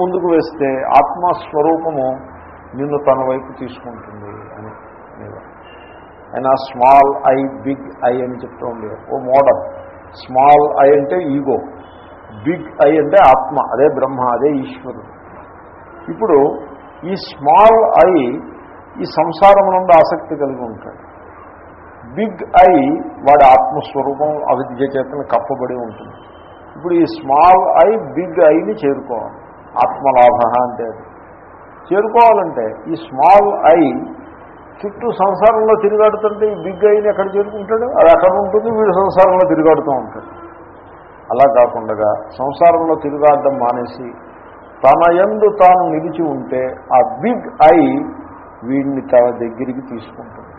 ముందుకు వేస్తే ఆత్మస్వరూపము నిన్ను తన వైపు తీసుకుంటుంది అని ఆయన స్మాల్ ఐ బిగ్ ఐ అని చెప్తూ ఉండేవారు ఓ మోడల్. స్మాల్ ఐ అంటే ఈగో బిగ్ ఐ అంటే ఆత్మ. అదే బ్రహ్మ అదే ఈశ్వరుడు. ఇప్పుడు ఈ స్మాల్ ఐ ఈ సంసారం నుండి ఆసక్తి కలిగి ఉంటాడు. బిగ్ ఐ వాడి ఆత్మస్వరూపం అవిద్య చేతను కప్పబడి ఉంటుంది. ఇప్పుడు ఈ స్మాల్ ఐ బిగ్ ఐని చేరుకోవాలి. ఆత్మలాభ అంటే చేరుకోవాలంటే ఈ స్మాల్ ఐ చుట్టూ సంసారంలో తిరిగాడుతుంటే ఈ బిగ్ ఐని ఎక్కడ చేరుకుంటాడు? అది అక్కడ ఉంటుంది వీడు సంసారంలో తిరిగాడుతూ ఉంటాడు. అలా కాకుండా సంసారంలో తిరుగాడడం మానేసి తన ఎందు తాను నిలిచి ఉంటే ఆ బిగ్ ఐ వీడిని తన దగ్గరికి తీసుకుంటుంది.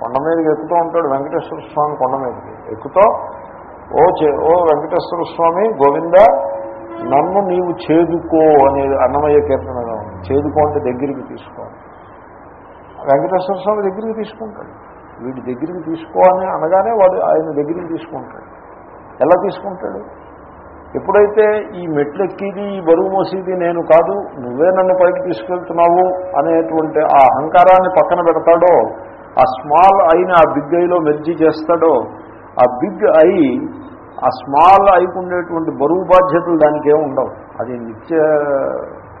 కొండ మీదకి ఎక్కుతూ ఉంటాడు వెంకటేశ్వర స్వామి కొండ మీదకి. ఎక్కుతూ ఓ చే ఓ వెంకటేశ్వర స్వామి గోవింద నన్ను నీవు చేదుకో అనేది అన్నమయ్య కీర్తనగా ఉంది. చేదుకో అంటే దగ్గరికి తీసుకో. వెంకటేశ్వర స్వామి దగ్గరికి తీసుకుంటాడు. వీడి దగ్గరికి తీసుకో అని అనగానే వాడు ఆయన దగ్గరికి తీసుకుంటాడు. ఎలా తీసుకుంటాడు? ఎప్పుడైతే ఈ మెట్లెక్కిది ఈ బరువు మోసేది నేను కాదు నువ్వే నన్ను పైకి తీసుకెళ్తున్నావు అనేటువంటి ఆ అహంకారాన్ని పక్కన పెడతాడో ఆ స్మాల్ అయిన ఆ బిగ్ ఐలో మెర్జీ చేస్తాడో ఆ బిగ్ ఐ ఆ స్మాల్ ఐకు బరువు బాధ్యతలు దానికి ఏమి ఉండవు. అది నిత్య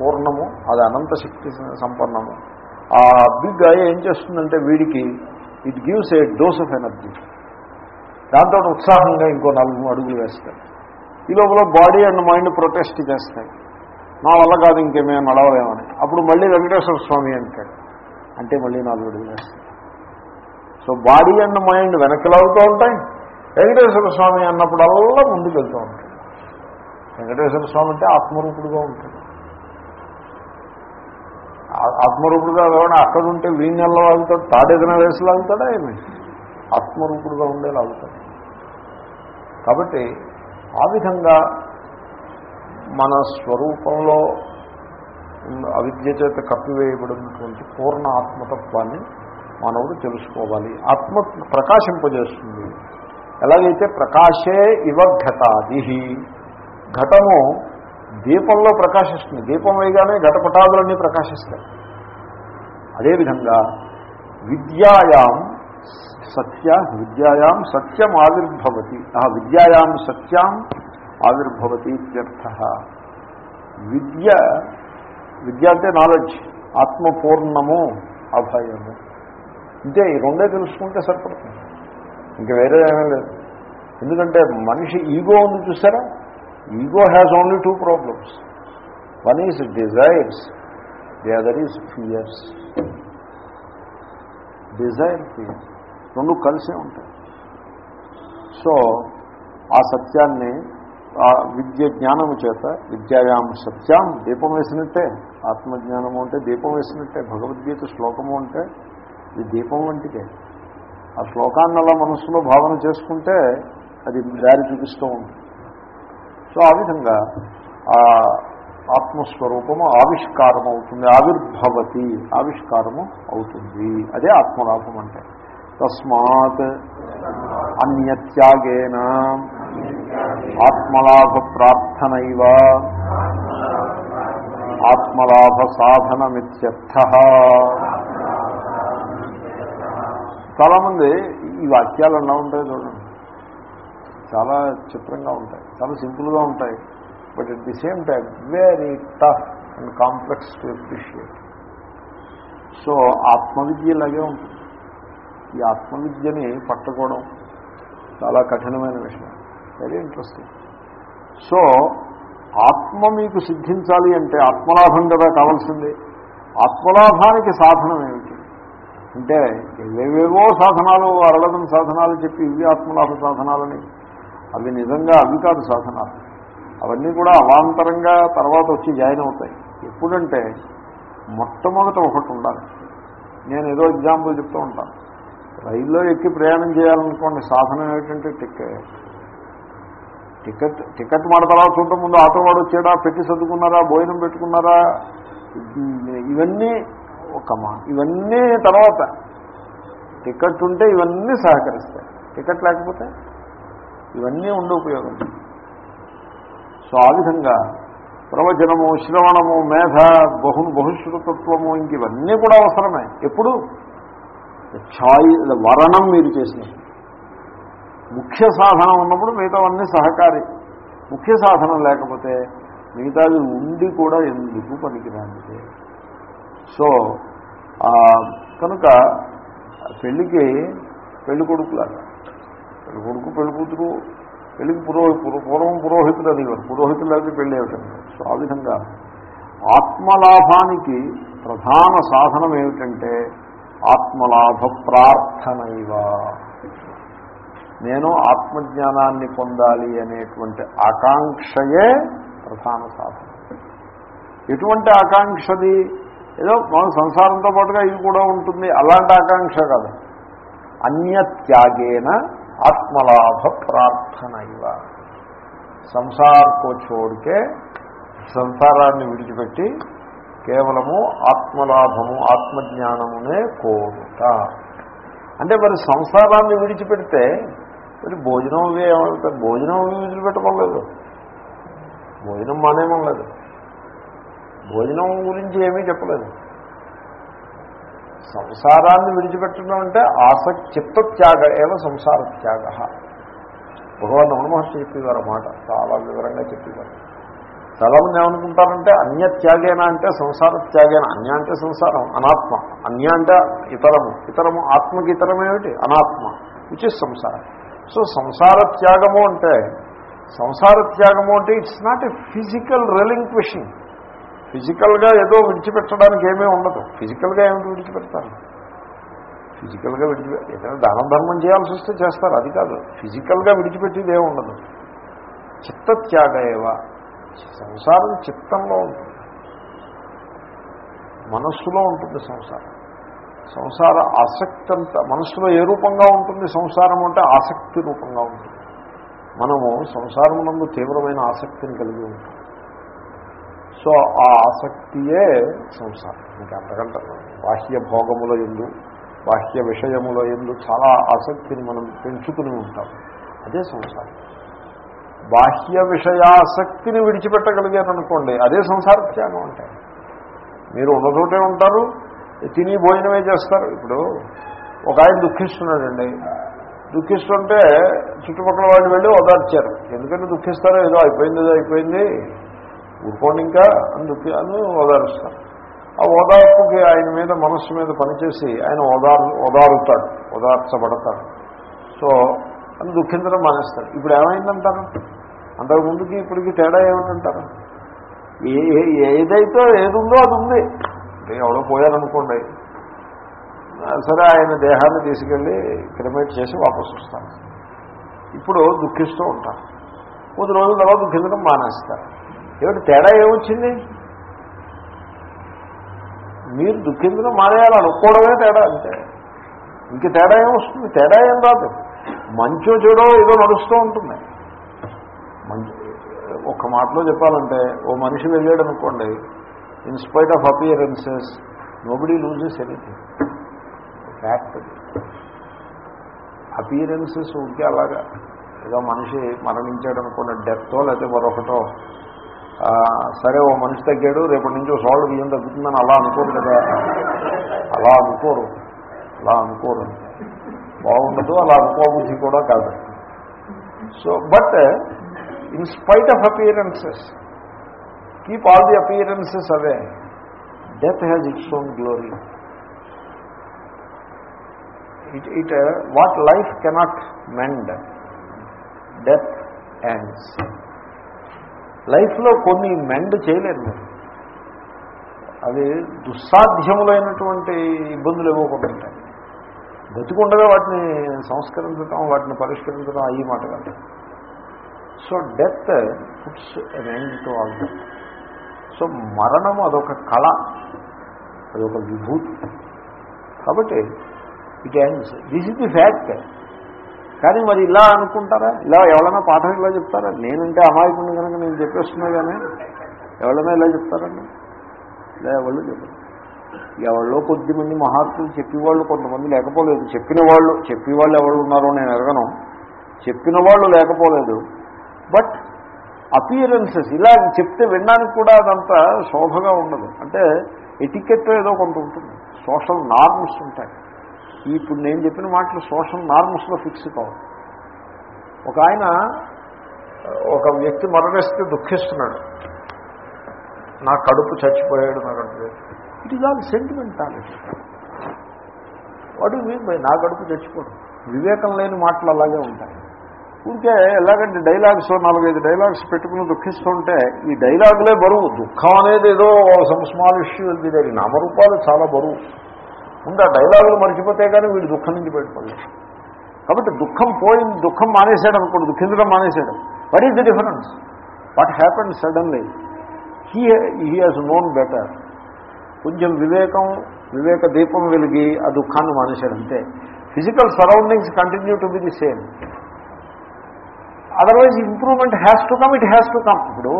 పూర్ణము అది అనంత శక్తి సంపన్నము. ఆ బిగ్ ఐ ఏం చేస్తుందంటే వీడికి it gives a dose of energy. దాంతో ఉత్సాహంగా ఇంకో నాలుగు అడుగులు వేస్తాయి. ఈ లోపల బాడీ అండ్ మైండ్ ప్రొటెస్ట్ చేస్తాయి. నా వల్ల కాదు ఇంకేమేమి నడవలేమని. అప్పుడు మళ్ళీ వెంకటేశ్వర స్వామి అంటాడు. అంటే మళ్ళీ నాలుగు అడుగులు వేస్తాయి. సో బాడీ అండ్ మైండ్ వెనక్కి లాగుతూ ఉంటాయి వెంకటేశ్వర స్వామి అన్నప్పుడల్లా ముందుకు వెళ్తూ ఉంటాడు. వెంకటేశ్వర స్వామి అంటే ఆత్మరూపుడుగా ఉంటుంది ఆ- ఆత్మరూపుడుగా కావడం అక్కడ ఉంటే వీణెల్లో లాగుతాడు తాడేదన వేసి లాగుతాడా ఏమి? ఆత్మరూపుడుగా ఉండే లాగుతాడు కాబట్టి ఆ విధంగా మన స్వరూపంలో అవిద్య చేత కప్పివేయబడినటువంటి పూర్ణ ఆత్మతత్వాన్ని మానవుడు తెలుసుకోవాలి. ఆత్మ ప్రకాశింపజేస్తుంది. ఎలాగైతే ప్రకాశే ఇవ ఘటాది. ఘటము దీపంలో ప్రకాశిస్తుంది. దీపం వేయగానే ఘటపటాదులన్నీ ప్రకాశిస్తాయి. అదేవిధంగా విద్యాయాం సత్య విద్యాయాం సత్యం ఆవిర్భవతి. ఆ విద్యాయాం సత్యాం ఆవిర్భవతి ఇత్యర్థ. విద్య విద్య అంటే నాలెడ్జ్ ఆత్మపూర్ణము అభయము. ఇంతే ఈ రెండే తెలుసుకుంటే సరిపడుతుంది. ఇంకా వేరే ఏమీ లేదు. ఎందుకంటే మనిషి ఈగో ఉంది చూసారా? Ego has only two problems one is desires the other is fears desire fear రెండు కలిసే ఉంటాయి. సో ఆ సత్యాన్ని ఆ విద్య జ్ఞానము చేత విద్యాయాం సత్యాం దీపం వేసినట్టే ఆత్మజ్ఞానము అంటే దీపం వేసినట్టే భగవద్గీత శ్లోకము అంటే ఇది దీపం వంటిదే. ఆ శ్లోకాన్ని అలా మనస్సులో భావన చేసుకుంటే అది దారి చూపిస్తూ ఉంటుంది. సో ఆ విధంగా ఆ ఆత్మస్వరూపము ఆవిష్కారం అవుతుంది ఆవిర్భవతి ఆవిష్కారము అవుతుంది. అదే ఆత్మలాభం అంటే. తస్మాత్ అన్యత్యాగేన ఆత్మలాభ ప్రార్థనైవ ఆత్మలాభ సాధనమిత్యర్థ చాలామంది ఈ వాక్యాలు ఎలా ఉంటాయి చూడండి. చాలా చిత్రంగా ఉంటాయి. చాలా సింపుల్గా ఉంటాయి. But at the same time very tough and complex to appreciate so ఆత్మవిద్య ఇలాగే ఉంటుంది. ఈ ఆత్మవిద్యని పట్టుకోవడం చాలా కఠినమైన విషయం. వెరీ ఇంట్రెస్టింగ్ సో ఆత్మ మీకు సిద్ధించాలి అంటే ఆత్మలాభం కదా కావాల్సింది. ఆత్మలాభానికి సాధనం ఏమిటి? అంటే ఏవేవో సాధనాలు అరళదం సాధనాలు చెప్పి ఇవి ఆత్మలాభ సాధనాలని. అవి నిజంగా అవి కాదు సాధనాలు. అవన్నీ కూడా అవాంతరంగా తర్వాత వచ్చి జాయిన్ అవుతాయి. ఎప్పుడంటే మొట్టమొదట ఒకటి ఉండాలి. నేను ఏదో ఎగ్జాంపుల్ చెప్తూ ఉంటాను. రైల్లో ఎక్కి ప్రయాణం చేయాలనుకోండి సాధనం ఏమిటంటే టికెట్ టికెట్ టికెట్ మాట తర్వాత చూడటం ముందు ఆటో వాడు వచ్చాడా పెట్టి సర్దుకున్నారా భోజనం పెట్టుకున్నారా? ఇవన్నీ ఒకమా ఇవన్నీ తర్వాత. టికెట్ ఉంటే ఇవన్నీ సహకరిస్తాయి. టికెట్ లేకపోతే ఇవన్నీ ఉండే ఉపయోగం. సో ఆ విధంగా ప్రవచనము శ్రవణము మేధ బహు బహుశ్రుతత్వము ఇంక ఇవన్నీ కూడా అవసరమే. ఎప్పుడు? ఛాయి వరణం మీరు చేసినప్పుడు ముఖ్య సాధనం ఉన్నప్పుడు మిగతావన్నీ సహకారి. ముఖ్య సాధనం లేకపోతే మిగతాది ఉండి కూడా ఎందుకు పనికిరాంది సో కనుక పెళ్ళికి పెళ్ళి కొడుకులాగా. పెళ్ళి కొడుకు పెళ్ళి కూతురు పెళ్ళికి పురోహి పూర్వం పురోహితులు అనేవారు. పురోహితులు లేకపోతే పెళ్ళి ఏమిటండి సో ఆ విధంగా ఆత్మలాభానికి ప్రధాన సాధనం ఏమిటంటే ఆత్మలాభ ప్రార్థనైవ. నేను ఆత్మజ్ఞానాన్ని పొందాలి అనేటువంటి ఆకాంక్షయే ప్రధాన సాధనం. ఎటువంటి ఆకాంక్షది? ఏదో మన సంసారంతో పాటుగా ఇది కూడా ఉంటుంది. అలాంటి ఆకాంక్ష కాదు. అన్యత్యాగేన ఆత్మలాభ ప్రార్థన ఇవ సంసార్కో చోడికే సంసారాన్ని విడిచిపెట్టి కేవలము ఆత్మలాభము ఆత్మజ్ఞానమునే కోరుట. అంటే మరి సంసారాన్ని విడిచిపెడితే మరి భోజనం ఏమవుతుంది భోజనం విడిచిపెట్టమలేదు భోజనం మానేమం లేదు భోజనం గురించి ఏమీ చెప్పలేదు. సంసారాన్ని విడిచిపెట్టడం అంటే ఆసక్తి చిత్తత్యాగ ఏవ సంసార త్యాగ భగవాన్ రమణ మహర్షి చెప్పేవారు మాట చాలా వివరంగా చెప్పేవారు. చాలామంది ఏమనుకుంటారంటే అన్యత్యాగేన అంటే సంసార త్యాగేనా అన్య అంటే సంసారం అనాత్మ. అన్య అంటే ఇతరము. ఇతరము ఆత్మకి ఇతరమేమిటి అనాత్మ విచ్ ఇస్ సంసారం. సో సంసార త్యాగము అంటే సంసార త్యాగము అంటే it's not a physical relinquishing ఫిజికల్గా ఏదో విడిచిపెట్టడానికి ఏమీ ఉండదు. ఫిజికల్గా ఏమిటి విడిచిపెడతారు? ఫిజికల్గా విడిచిపె ఏదైనా దానం ధర్మం చేయాల్సి వస్తే చేస్తారు అది కాదు. ఫిజికల్గా విడిచిపెట్టేది ఏమి ఉండదు. చిత్తత్యాగేవ. సంసారం చిత్తంలో ఉంటుంది. మనస్సులో ఉంటుంది సంసారం. సంసార ఆసక్తి అంతా మనస్సులో ఏ రూపంగా ఉంటుంది సంసారం అంటే ఆసక్తి రూపంగా ఉంటుంది. మనము సంసారమునందు తీవ్రమైన ఆసక్తిని కలిగి ఉంటాం. సో ఆ ఆసక్తియే సంసారం. ఇంకా అంతకంటే బాహ్య భోగముల ఎందు బాహ్య విషయముల ఎందు చాలా ఆసక్తిని మనం పెంచుకుని ఉంటాం. అదే సంసారం. బాహ్య విషయాసక్తిని విడిచిపెట్టగలిగారనుకోండి అదే సంసార త్యాగం అంటే. మీరు ఉన్నదోటే ఉంటారు తిని భోజనమే చేస్తారు. ఇప్పుడు ఒక ఆయన దుఃఖిస్తున్నాడండి. దుఃఖిస్తుంటే చుట్టుపక్కల వాళ్ళు వెళ్ళి ఓదార్చారు. ఎందుకంటే దుఃఖిస్తారో ఏదో అయిపోయింది ఏదో అయిపోయింది. ఊరుకోండి ఇంకా అని దుఃఖి అని ఓదారుస్తారు. ఆ ఓదార్పుకి ఆయన మీద మనస్సు మీద పనిచేసి ఆయన ఓదారు ఓదారుతాడు ఓదార్చబడతాడు. సో అని దుఃఖించడం మానేస్తాడు ఇప్పుడు ఏమైందంటారు? అంతకుముందుకి ఇప్పటికి తేడా ఏమిటంటారు? ఏ- ఏదైతే ఏదుందో అది ఉంది. ఎవడో పోయారనుకోండి. సరే ఆయన దేహాన్ని తీసుకెళ్ళి క్రిమేట్ చేసి వాపసు వస్తాను ఇప్పుడు దుఃఖిస్తూ ఉంటారు. కొద్ది రోజుల తర్వాత దుఃఖించడం మానేస్తారు. ఏమిటి తేడా ఏమొచ్చింది? మీరు దుఃఖించడం మానేయాలి అనుకోవడమే తేడా అంతే. ఇంక తేడా ఏమొస్తుంది? తేడా ఏం రాదు. మంచో చెడో ఏదో నడుస్తూ ఉంటుంది. మంచి ఒక మాటలో చెప్పాలంటే ఓ మనిషి వెళ్ళాడు అనుకోండి in spite of appearances nobody loses anything fact appearances ఉంటే అలాగా. ఏదో మనిషి మరణించాడు అనుకున్న డెత్తో లేకపోతే మరొకటో సరే ఓ మనిషి తగ్గాడు రేపటి నుంచి ఓ సోళ్ళు బియ్యం తగ్గుతుందని అలా అనుకోరు కదా. అలా అనుకోరు. అలా అనుకోరు. బాగుండదు అలా అనుకోబుద్ధి కూడా కాదు. So but in spite of appearances keep all the appearances away. Death has its own glory. It it what life cannot mend death ends లైఫ్లో కొన్ని మెండ్ చేయలేరు మీరు అది దుస్సాధ్యములైనటువంటి ఇబ్బందులు ఇవ్వకుంటుంటాయి బతికుండగా వాటిని సంస్కరించడం వాటిని పరిష్కరించడం అయ్యి మాట కాదు. So death puts an end to all so మరణం అదొక కళ అదొక విభూతి. కాబట్టి it ends. This is the fact. కానీ మరి ఇలా అనుకుంటారా? ఇలా ఎవరైనా పాఠం ఇలా చెప్తారా? నేనంటే అమాయకుండా కనుక నేను చెప్పేస్తున్నా కానీ ఎవరైనా ఇలా చెప్తారండి? ఇలా ఎవరు చెప్పారు. ఎవరిలో కొద్దిమంది మహాత్ములు చెప్పేవాళ్ళు కొంతమంది లేకపోలేదు. చెప్పిన వాళ్ళు చెప్పేవాళ్ళు ఎవరు ఉన్నారో నేను ఎరగను చెప్పిన వాళ్ళు లేకపోలేదు. బట్ అపియరెన్సెస్ ఇలా చెప్తే వినడానికి కూడా అదంతా శోభగా ఉండదు. అంటే ఎటికెట్ ఏదో కొంత ఉంటుంది. సోషల్ నార్మ్స్ ఉంటాయి. ఇప్పుడు నేను చెప్పిన మాటలు సోషల్ నార్మ్స్లో ఫిక్స్ కావు. ఒక ఆయన ఒక వ్యక్తి మరణిస్తే దుఃఖిస్తున్నాడు. నా కడుపు చచ్చిపోయాడు నాకు ఇట్ ఈజ్ ఆల్ సెంటిమెంటాలిటీ వాడు మీన్ బై నా కడుపు చచ్చిపోడు? వివేకం లేని మాటలు అలాగే ఉంటాయి. ఇంకే ఎలాగంటే డైలాగ్స్ నాలుగైదు డైలాగ్స్ పెట్టుకుని దుఃఖిస్తుంటే ఈ డైలాగులే బరువు. దుఃఖం అనేది ఏదో సమ్ స్మాల్ ఇష్యూ ఇది నామరూపాలు చాలా బరువు. ముందు ఆ డైలాగులు మర్చిపోతే కానీ వీడు దుఃఖం నుంచి బయటపడలేదు. కాబట్టి దుఃఖం పోయింది దుఃఖం మానేశాడు అనుకోండి దుఃఖించడం మానేసాడు what is the difference what happened suddenly he he has known better కొంచెం వివేకం వివేక దీపం వెలిగి ఆ దుఃఖాన్ని మానేశాడు అంతే. Physical surroundings continue to be the same otherwise improvement has to come it has to come ఇప్పుడు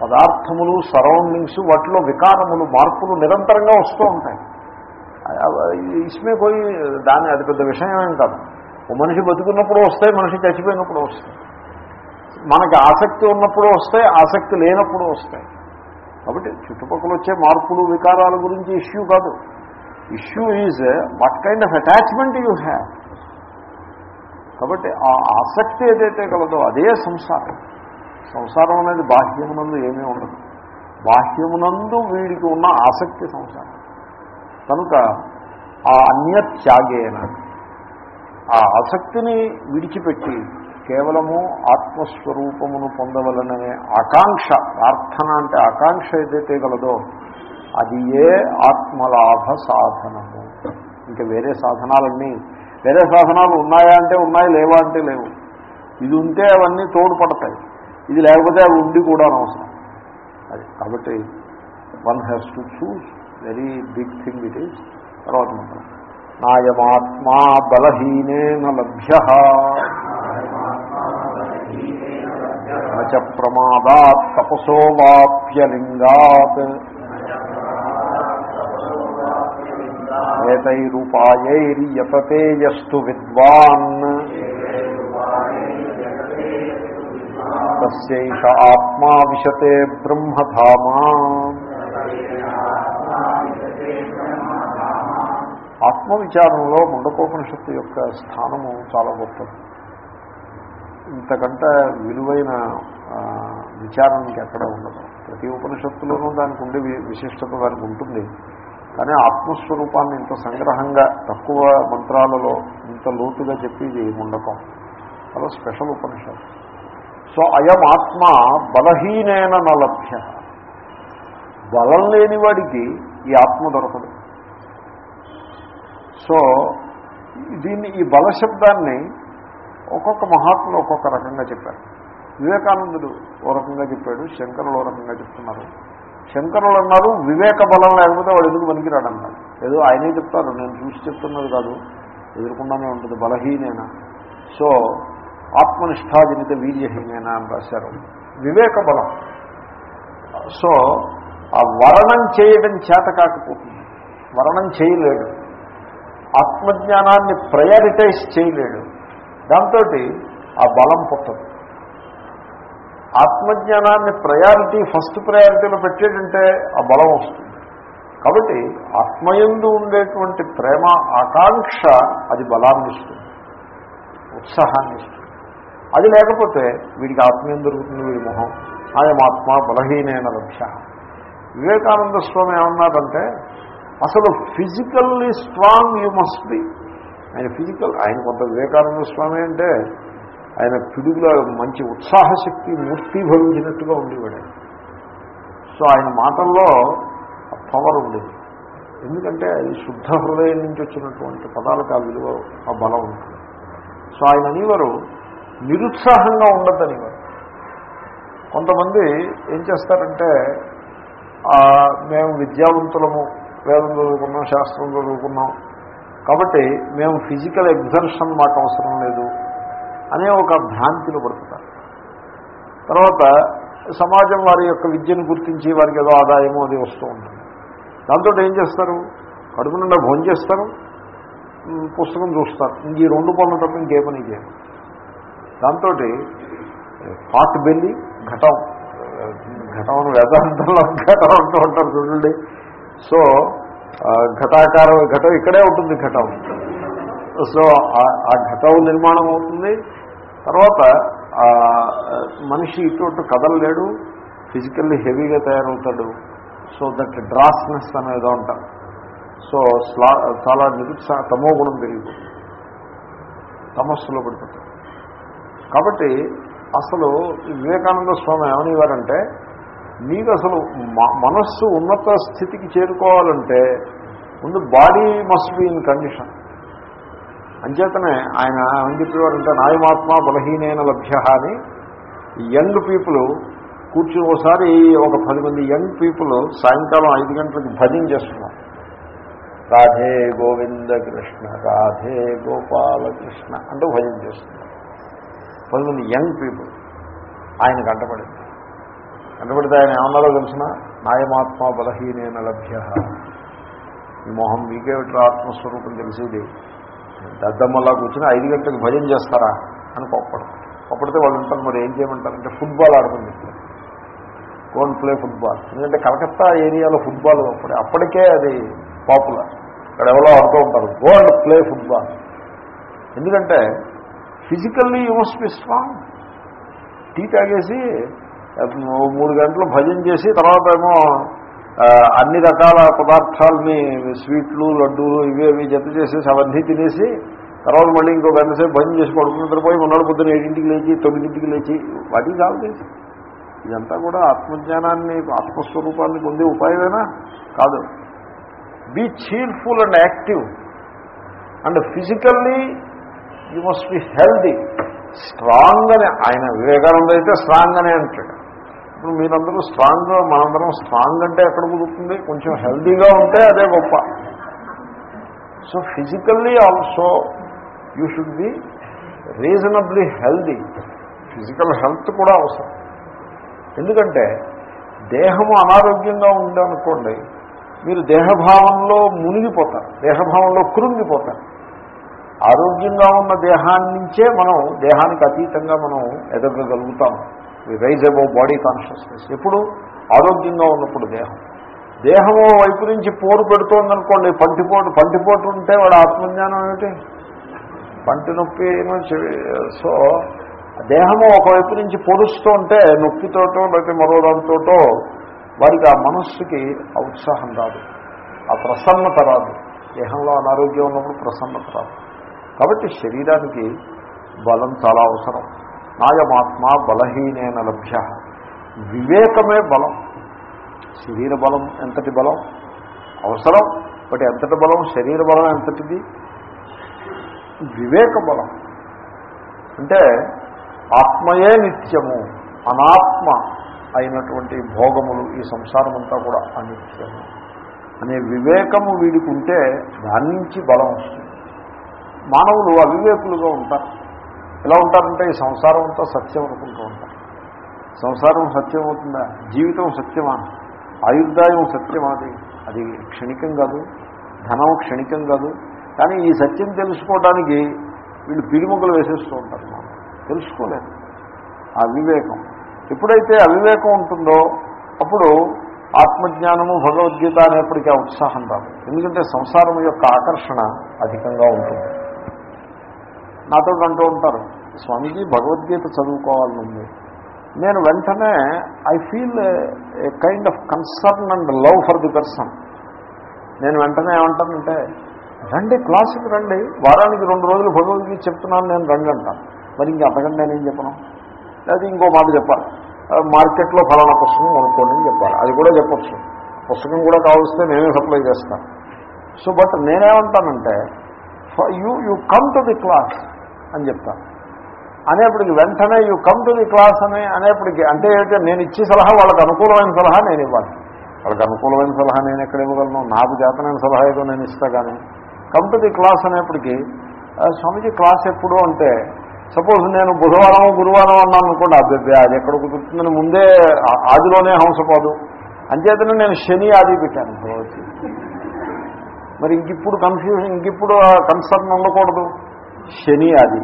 పదార్థములు సరౌండింగ్స్ వాటిలో వికారములు మార్పులు నిరంతరంగా వస్తూ ఉంటాయి. ఇస్మే పోయి దాని అది పెద్ద విషయం ఏం కాదు. ఓ మనిషి బతుకున్నప్పుడు వస్తాయి మనిషి చచ్చిపోయినప్పుడు వస్తాయి. మనకి ఆసక్తి ఉన్నప్పుడు వస్తాయి ఆసక్తి లేనప్పుడు వస్తాయి. కాబట్టి చుట్టుపక్కల వచ్చే మార్పులు వికారాల గురించి ఇష్యూ కాదు. Issue is what kind of attachment you have. కాబట్టి ఆ ఆసక్తి ఏదైతే కలదో అదే సంసారం. సంసారం అనేది బాహ్యమునందు ఏమీ ఉండదు. బాహ్యమునందు వీడికి ఉన్న ఆసక్తి సంసారం. కనుక ఆ అన్యత్యాగేన ఆ ఆసక్తిని విడిచిపెట్టి కేవలము ఆత్మస్వరూపమును పొందవలననే ఆకాంక్ష ప్రార్థన అంటే ఆకాంక్ష ఏదైతే గలదో అది ఏ ఆత్మలాభ సాధనము. ఇంకా వేరే సాధనాలన్నీ వేరే సాధనాలు ఉన్నాయా అంటే ఉన్నాయి లేవా అంటే లేవు. ఇది ఉంటే అవన్నీ తోడ్పడతాయి ఇది లేకపోతే అవి ఉండి కూడా అనవసరం. అది కాబట్టి one has to choose very big thing it is తర్వాత మంత్రం నాయమాత్మా బలహీనేన లభ్య నచ ప్రమాదాత్ తపసో వాప్యలింగాత్ ఏతైరుపాయైర్యతతేయస్తు విద్వాన్ తస్యైష ఆత్మా విశతే బ్రహ్మధామా ఆత్మవిచారంలో ముండకోపనిషత్తు యొక్క స్థానము చాలా గొప్పది. ఇంతకంటే విలువైన విచారానికి ఎక్కడ ఉండదు. ప్రతి ఉపనిషత్తులోనూ దానికి ఉండే విశిష్టత దానికి ఉంటుంది. కానీ ఆత్మస్వరూపాన్ని ఇంత సంగ్రహంగా తక్కువ మంత్రాలలో ఇంత లోతుగా చెప్పేది ముండకం. చాలా స్పెషల్ ఉపనిషత్తు. సో అయం ఆత్మ బలహీనైన నలభ్య. బలం లేని వాడికి ఈ ఆత్మ దొరకదు. సో దీన్ని ఈ బలశబ్దాన్ని ఒక్కొక్క మహాత్ములు ఒక్కొక్క రకంగా చెప్పారు. వివేకానందుడు ఓ రకంగా చెప్పాడు శంకరులు ఓ రకంగా చెప్తున్నారు. శంకరులు అన్నారు వివేక బలం లేకపోతే వాడు ఎందుకు పనికిరాడన్నారు? ఏదో ఆయనే చెప్తారు నేను చూసి చెప్తున్నది కాదు ఎదుర్కొండానే ఉంటుంది బలహీనేనా? సో ఆత్మనిష్టాజనిత వీర్యహీనేనా అని రాశారు. వివేక బలం. సో ఆ వరణం చేయడం చేత కాకపోతుంది. వరణం చేయలేడు ఆత్మజ్ఞానాన్ని ప్రయారిటైజ్ చేయలేడు. దాంతో ఆ బలం పుట్టదు. ఆత్మజ్ఞానాన్ని ప్రయారిటీ ఫస్ట్ ప్రయారిటీలో పెట్టేటంటే ఆ బలం వస్తుంది. కాబట్టి ఆత్మయందు ఉండేటువంటి ప్రేమ ఆకాంక్ష అది బలాన్ని ఇస్తుంది. ఉత్సాహాన్ని ఇస్తుంది. అది లేకపోతే వీడికి ఆత్మీయం దొరుకుతుంది వీడి మొహం. ఆయమాత్మ ఆత్మ బలహీనైన లక్ష్య. వివేకానంద స్వామి ఏమన్నారంటే అసలు physically strong you must be. ఆయన ఫిజికల్ ఆయన కొంత వివేకానంద స్వామి అంటే ఆయన పిడుగులో మంచి ఉత్సాహశక్తి మూర్తి భవించినట్టుగా ఉండేవాడు సో ఆయన మాటల్లో పవర్ ఉండేది. ఎందుకంటే అది శుద్ధ హృదయం నుంచి వచ్చినటువంటి పదాలకు ఆ విలువ ఆ బలం ఉంటుంది. సో ఆయన అనేవారు నిరుత్సాహంగా ఉండద్దనేవారు కొంతమంది ఏం చేస్తారంటే మేము విద్యావంతులము వేదం చదువుకున్నాం శాస్త్రం చదువుకున్నాం. కాబట్టి మేము ఫిజికల్ ఎగ్జర్షన్ మాకు అవసరం లేదు అనే ఒక భ్రాంతిలో పడుతున్నారు. తర్వాత సమాజం వారి యొక్క విద్యను గుర్తించి వారికి ఏదో ఆదాయమో అది వస్తూ ఉంటుంది. దాంతో ఏం చేస్తారు? కడుపు నిండా భోజనం చేస్తారు. పుస్తకం చూస్తారు. ఇంక ఈ రెండు పనులు తప్ప ఇంకే పని చేయరు. దాంతో పాట్ బెల్లి ఘటం. ఘటం అని వేదాంతంలో ఘటం అంటూ ఉంటారు చూడండి. సో ఘటాకారం ఘటం ఇక్కడే ఉంటుంది ఘటం. సో ఆ- ఘటం నిర్మాణం అవుతుంది. తర్వాత మనిషి ఇటు కదలలేడు ఫిజికల్లీ హెవీగా తయారవుతాడు. సో దట్ డ్రాస్నెస్ అనేది ఉంటారు సో స్లా చాలా నిరుత్సాహ తమో గుణం పెరిగిపోతుంది. తమస్సులో పడిపోతుంది కాబట్టి అసలు ఈ వివేకానంద స్వామి ఏమనేవారంటే మీకు అసలు మ- మనస్సు ఉన్నత స్థితికి చేరుకోవాలంటే ముందు body must be in condition. అంచేతనే ఆయన ఏమని చెప్పేవారంటే నాయమాత్మ బలహీనైన లభ్య అని యంగ్ పీపుల్ కూర్చుని ఒకసారి ఒక పది మంది యంగ్ పీపుల్ సాయంకాలం ఐదు గంటలకు భజన చేస్తున్నారు. రాధే గోవింద కృష్ణ రాధే గోపాలకృష్ణ అంటూ భజన చేస్తున్నారు. పది మంది యంగ్ పీపుల్ ఆయన కంటపడింది కంటపడితే ఆయన ఏమన్నారో తెలిసిన? నాయమాత్మ బలహీనైన లభ్య. ఈ మొహం మీకేమిట్రా ఆత్మస్వరూపం తెలిసేది? దద్దమ్మలా కూర్చుని ఐదు గంటలకు భజన చేస్తారా? అని కోప్పడు. కోప్పడితే వాళ్ళు ఉంటారు మరి ఏం చేయమంటారంటే ఫుట్బాల్ ఆడమని చెప్తారు గోన్ ప్లే ఫుట్బాల్ ఎందుకంటే కలకత్తా ఏరియాలో ఫుట్బాల్ అప్పుడే అప్పటికే అది పాపులర్ ఇక్కడ ఎవరో ఆడుతూ ఉంటారు గో ప్లే ఫుట్బాల్ ఎందుకంటే physically you must be strong tea తాగేసి మూడు గంటలు భజన చేసి తర్వాత ఏమో అన్ని రకాల పదార్థాలని స్వీట్లు లడ్డూలు ఇవి ఇవి జత చేసేసి అవన్నీ తినేసి తర్వాత మళ్ళీ ఇంకో గంట సేపు భజన చేసి పడుకున్న పోయి మొన్నటి పొద్దున ఏడింటికి లేచి తొమ్మిదింటికి లేచి వాటికి కావాలి ఇదంతా కూడా ఆత్మజ్ఞానాన్ని ఆత్మస్వరూపాన్ని పొందే ఉపాయమేనా? కాదు. Be cheerful and active and physically you must be healthy strong అని ఆయన వివేకానంద అయితే స్ట్రాంగ్ అనే అంటాడు. ఇప్పుడు మీరందరూ స్ట్రాంగ్ మనందరం స్ట్రాంగ్ అంటే ఎక్కడ కుదురుతుంది? కొంచెం హెల్దీగా ఉంటే అదే గొప్ప. So physically also you should be reasonably healthy physical health కూడా అవసరం. ఎందుకంటే దేహము అనారోగ్యంగా ఉందనుకోండి మీరు దేహభావంలో మునిగిపోతారు. దేహభావంలో కృంగిపోతారు. ఆరోగ్యంగా ఉన్న దేహాన్నించే మనం దేహానికి అతీతంగా మనం ఎదగగలుగుతాం రైజ్ అబౌ బాడీ కాన్షియస్నెస్. ఎప్పుడు? ఆరోగ్యంగా ఉన్నప్పుడు దేహం. దేహము వైపు నుంచి పోరు పెడుతోందనుకోండి పంటిపోటు పంటిపోటు ఉంటే వాడు ఆత్మజ్ఞానం ఏమిటి? పంటి నొప్పి ఏమో సో దేహము ఒకవైపు నుంచి పొడుస్తూ ఉంటే నొప్పితోటో లేకపోతే మరో దానితోటో వారికి ఆ మనస్సుకి ఆ ఉత్సాహం రాదు. ఆ ప్రసన్నత రాదు. దేహంలో అనారోగ్యం ఉన్నప్పుడు ప్రసన్నత రాదు. కాబట్టి శరీరానికి బలం చాలా అవసరం. నాయమాత్మ బలహీనైన లభ్య. వివేకమే బలం. శరీర బలం ఎంతటి బలం? అవసరం. బట్ ఎంతటి బలం? శరీర బలం ఎంతటిది? వివేక బలం. అంటే ఆత్మయే నిత్యము. అనాత్మ అయినటువంటి భోగములు ఈ సంసారం అంతా కూడా అనిత్యము. అనే వివేకము వీడికి ఉంటే దాని నుంచి బలం వస్తుంది. మానవులు అవివేకులుగా ఉంటారు. ఎలా ఉంటారంటే ఈ సంసారం అంతా సత్యం అనుకుంటూ ఉంటారు. సంసారం సత్యం అవుతుందా? జీవితం సత్యమా? ఆయుర్దాయం సత్యమాది అది? క్షణికం కాదు ధనం క్షణికం కాదు. కానీ ఈ సత్యం తెలుసుకోవడానికి వీళ్ళు పిడిముగ్గులు వేసేస్తూ ఉంటారు మనం. తెలుసుకోలేదు. ఆ వివేకం. ఎప్పుడైతే అవివేకం ఉంటుందో అప్పుడు ఆత్మజ్ఞానము భగవద్గీత అనేప్పటికీ ఆ ఉత్సాహం రాదు. ఎందుకంటే సంసారం యొక్క ఆకర్షణ అధికంగా ఉంటుంది. నాతో అంటూ ఉంటారు స్వామీజీ భగవద్గీత చదువుకోవాలనుంది. నేను వెంటనే I feel a kind of concern and love for the person నేను వెంటనే ఏమంటానంటే రండి క్లాసుకి రండి వారానికి రెండు రోజులు భగవద్గీత చెప్తున్నాను నేను రండి అంటాను. మరి ఇంక అంతకంటే నేనేం చెప్పను? లేదా ఇంకో మాట చెప్పాలి. మార్కెట్లో ఫలానా పుస్తకం కొనుక్కోండి అని చెప్పాలి. అది కూడా చెప్పచ్చు. పుస్తకం కూడా కావలిస్తే నేనే సప్లై చేస్తాను. సో బట్ నేనేమంటానంటే you you come to the class అని చెప్తాను అనేప్పటికి వెంటనే you come to the class అని అనేప్పటికీ అంటే ఏంటంటే నేను ఇచ్చే సలహా వాళ్ళకి అనుకూలమైన సలహా నేను ఇవ్వాలి. వాళ్ళకి అనుకూలమైన సలహా నేను ఎక్కడ ఇవ్వగలను? నాకు చేతనైన సలహా ఏదో నేను ఇస్తా కానీ కమ్ టు ది క్లాస్ అనేప్పటికీ "ఆ, స్వామీజీ క్లాస్ ఎప్పుడు? అంటే సపోజ్ నేను బుధవారం గురువారం అన్నాను అనుకోండి అబ్బే అది ఎక్కడ కుదురుతుందని ముందే ఆదిలోనే హంసపోదు అంచేతనే నేను శని ఆది పెట్టాను. మరి ఇంకిప్పుడు కన్ఫ్యూజన్ ఇంకిప్పుడు కన్సర్న్ ఉండకూడదు. శని అది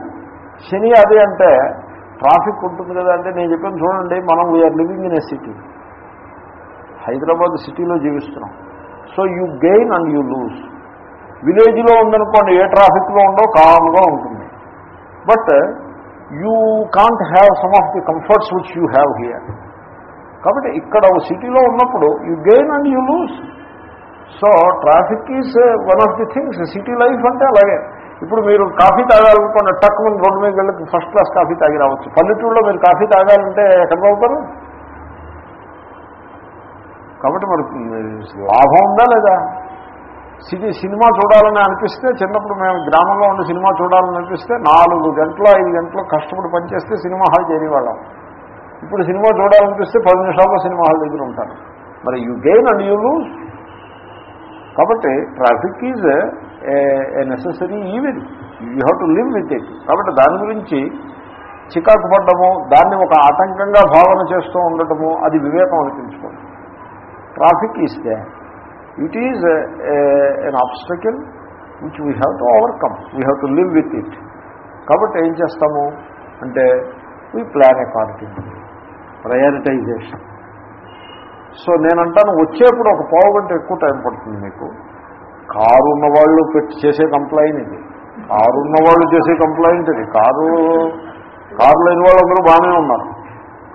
శని అది అంటే ట్రాఫిక్ ఉంటుంది కదా అంటే నేను చెప్పాను చూడండి మనం we are living in a city Hyderabad సిటీలో జీవిస్తున్నాం. So you gain and you lose విలేజ్లో ఉందనుకోండి ఏ ట్రాఫిక్లో ఉండో కామ్గా ఉంటుంది. But you can't have some of the comforts which you have here కాబట్టి ఇక్కడ సిటీలో ఉన్నప్పుడు you gain and you lose so traffic is one of the things city life అంటే అలాగే. ఇప్పుడు మీరు కాఫీ తాగాలనుకున్న టక్ ముందు రోడ్డు మీద వెళ్ళి ఫస్ట్ క్లాస్ కాఫీ తాగి రావచ్చు. పల్లెటూరులో మీరు కాఫీ తాగాలంటే ఎక్కడ తాగుతారు కాబట్టి మరి లాభం ఉందా లేదా? సిటీ సినిమా చూడాలని అనిపిస్తే చిన్నప్పుడు మేము గ్రామంలో ఉండి సినిమా చూడాలని అనిపిస్తే నాలుగు గంటలు ఐదు గంటలు కష్టపడి పనిచేస్తే సినిమా హాల్ చేరేవాళ్ళం. ఇప్పుడు సినిమా చూడాలనిపిస్తే పది నిమిషాల్లో సినిమా హాల్ దగ్గర ఉంటారు. మరి you gain and you lose కాబట్టి traffic is necessary even you have to live with it కాబట్టి దాని గురించి చికాకు పడ్డము దాన్ని ఒక ఆటంకంగా భావన చేస్తూ ఉండటము అది వివేకం అనిపించుకోండి traffic is there it is an obstacle which we have to overcome we have to live with it కాబట్టి ఏం చేస్తాము? అంటే we plan according prioritization so నేనంటాను వచ్చేప్పుడు ఒక పావు గంట ఎక్కువ టైం పడుతుంది మీకు. కారు ఉన్నవాళ్ళు పెట్టి చేసే కంప్లైంట్ ఇది. కారు ఉన్నవాళ్ళు చేసే కంప్లైంట్ ఇది. కారు కారు లేని వాళ్ళందరూ బాగానే ఉన్నారు.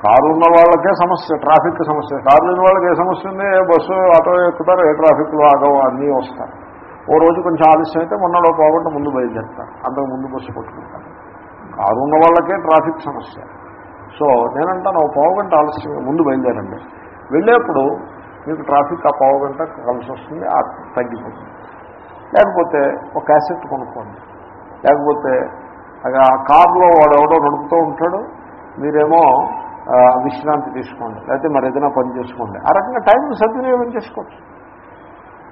కారు ఉన్న వాళ్ళకే సమస్య ట్రాఫిక్ సమస్య. కారు లేని వాళ్ళకి ఏ సమస్య ఉంది? ఏ బస్సు ఆటో ఎక్కుతారు ఏ ట్రాఫిక్లో ఆగవు అన్నీ వస్తారు ఓ రోజు కొంచెం ఆలస్యం అయితే మొన్నలో పోగొట్ట ముందు బయలుదేరుతారు. అంతకు ముందు బస్సు పట్టుకుంటారు. కారు ఉన్న వాళ్ళకే ట్రాఫిక్ సమస్య. సో నేనంటాను ఒక పావు గంట ఆలస్యంగా ముందు బయలుదేరండి. వెళ్ళేప్పుడు మీకు ట్రాఫిక్ ఆ పావు గంట కలిసి వస్తుంది ఆ తగ్గిపోతుంది. లేకపోతే ఒక క్యాసెట్ కొనుక్కోండి. లేకపోతే ఆ కారులో వాడు ఎవడో నడుపుతూ ఉంటాడు మీరేమో విశ్రాంతి తీసుకోండి. లేకపోతే మరి ఏదైనా పని చేసుకోండి. ఆ రకంగా టైం సద్వినియోగం చేసుకోవచ్చు.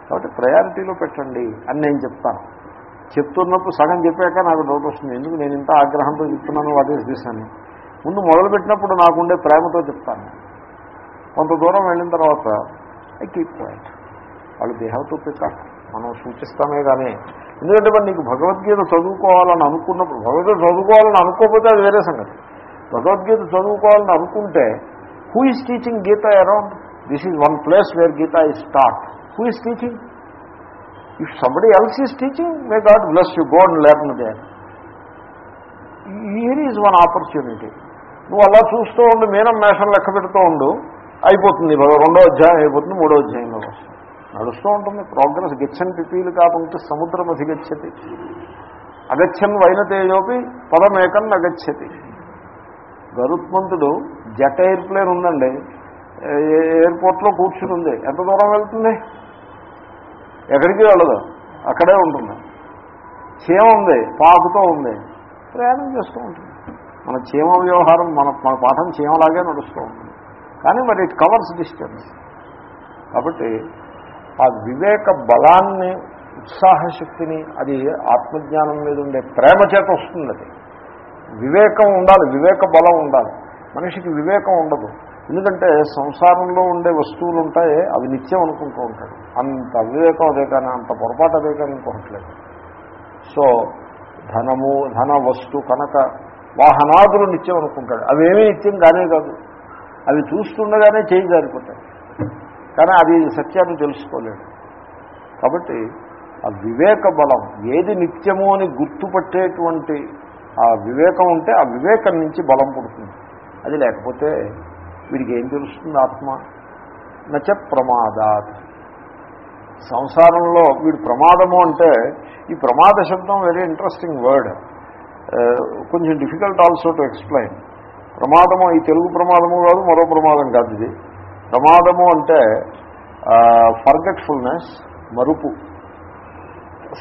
కాబట్టి ప్రయారిటీలో పెట్టండి అని నేను చెప్తాను. చెప్తున్నప్పుడు సగం చెప్పాక నాకు డౌట్ వస్తుంది. ఎందుకు నేను ఇంత ఆగ్రహంతో చెప్తున్నాను వాట్ ఈస్ దిస్ అని ముందు మొదలుపెట్టినప్పుడు నాకుండే ప్రేమతో చెప్తాను. కొంత దూరం వెళ్ళిన తర్వాత ఐ కీప్ పాయింట్ వాళ్ళు దే హ్యావ్ టు మనం సూచిస్తామే కానీ ఎందుకంటే మరి నీకు భగవద్గీత చదువుకోవాలని అనుకున్నప్పుడు భగవద్గీత చదువుకోవాలని అనుకోకపోతే అది వేరే సంగతి. భగవద్గీత చదువుకోవాలని అనుకుంటే who is teaching Gita around this is one place where Gita is start who is teaching if somebody else is teaching may God bless you go learn there here is one opportunity నువ్వు అలా చూస్తూ ఉండు మీనం మేషం లెక్క పెడుతూ ఉండు. అయిపోతుంది. రెండో అధ్యాయం అయిపోతుంది మూడో అధ్యాయంలో నడుస్తూ ఉంటుంది. ప్రోగ్రెస్ గచ్చని పిపీలు కాకుంటే సముద్రం అధిగచ్చతి అగచ్చన్ వైనతేజోపి పదమేకన్ అగచ్చతి గరుత్మంతుడు జెట్ ఎయిర్ప్లేన్ ఉందండి. ఎయిర్పోర్ట్లో కూర్చుని ఉంది. ఎంత దూరం వెళ్తుంది? ఎక్కడికి వెళ్ళదు? అక్కడే ఉంటుంది. చీమ ఉంది. పాకుతో ఉంది. ప్రయాణం చేస్తూ ఉంటుంది. మన చీమ వ్యవహారం మన మన పాఠం చీమలాగే నడుస్తూ ఉంటుంది. కానీ మరి ఇట్ కవర్స్ డిస్టెన్స్. కాబట్టి ఆ వివేక బలాన్ని ఉత్సాహశక్తిని అది ఆత్మజ్ఞానం మీద ఉండే ప్రేమ చేత వస్తుంది అది. వివేకం ఉండాలి వివేక బలం ఉండాలి. మనిషికి వివేకం ఉండదు. ఎందుకంటే సంసారంలో ఉండే వస్తువులు ఉంటాయి అవి నిత్యం అనుకుంటూ ఉంటాడు. అంత అవివేకం అదే కానీ అంత పొరపాటు అదే కానీ ఇంకొకట్లేదు సో ధనము ధన వస్తు కనుక వాహనాదులు నిత్యం అనుకుంటాడు. అవేమీ నిత్యం కానే కాదు. అవి చూస్తుండగానే చేయి జారిపోతాయి కానీ అది సత్యాన్ని తెలుసుకోలేడు కాబట్టి ఆ వివేక బలం ఏది నిత్యము అని గుర్తుపట్టేటువంటి ఆ వివేకం ఉంటే ఆ వివేకం నుంచి బలం పుడుతుంది. అది లేకపోతే వీడికి ఏం తెలుస్తుంది ఆత్మ? నచ ప్రమాదాత్. సంసారంలో వీడు ప్రమాదము అంటే ఈ ప్రమాద శబ్దం వెరీ ఇంట్రెస్టింగ్ వర్డ్ కొంచెం డిఫికల్ట్ ఆల్సో టు ఎక్స్ప్లెయిన్ ప్రమాదము ఈ తెలుగు ప్రమాదము కాదు మరో ప్రమాదం కాదు ఇది. ప్రమాదము అంటే ఫర్గెట్ఫుల్నెస్ మరుపు.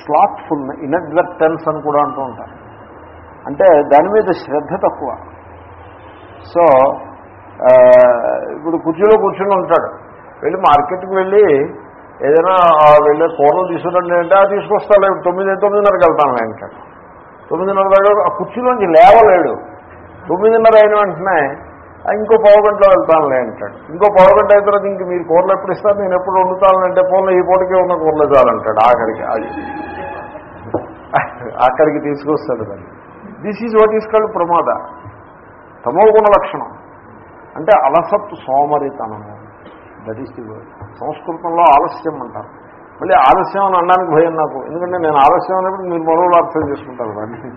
స్లాత్ఫుల్నెస్ ఇన్అడ్వర్టెన్స్ అని కూడా అంటూ ఉంటారు. అంటే దాని మీద శ్రద్ధ తక్కువ. సో ఇప్పుడు కుర్చీలో కూర్చుని ఉంటాడు. వెళ్ళి మార్కెట్కి వెళ్ళి ఏదైనా వెళ్ళే కూరలు తీసుకురండి అంటే అది తీసుకొస్తాలే తొమ్మిది తొమ్మిదిన్నరకి వెళ్తాను అంటాడు. తొమ్మిదిన్నర దాకా ఆ కుర్చీలోంచి లేవలేడు. తొమ్మిదిన్నర అయిన వెంటనే ఇంకో పావు గంటలో వెళ్తానులే అంటాడు. ఇంకో పావు గంట అయిన తర్వాత ఇంక మీరు కూరలు ఎప్పుడు ఇస్తారు? నేను ఎప్పుడు వండుతానంటే పోన్లో ఈ పూటకే ఉన్న కూరలు చాలంటాడు ఆఖరికి. అది అక్కడికి తీసుకొస్తాడు దాన్ని. This is what is called ప్రమాద. తమోగుణ లక్షణం. అంటే అలసత్ సోమరితనము. దట్ ఈస్ ది వర్డ్ సంస్కృతంలో ఆలస్యం అంటారు. మళ్ళీ ఆలస్యం అని అనడానికి భయం నాకు. ఎందుకంటే నేను ఆలస్యం అనేప్పుడు మీరు మరోలో అర్థం చేసుకుంటారు దాన్ని.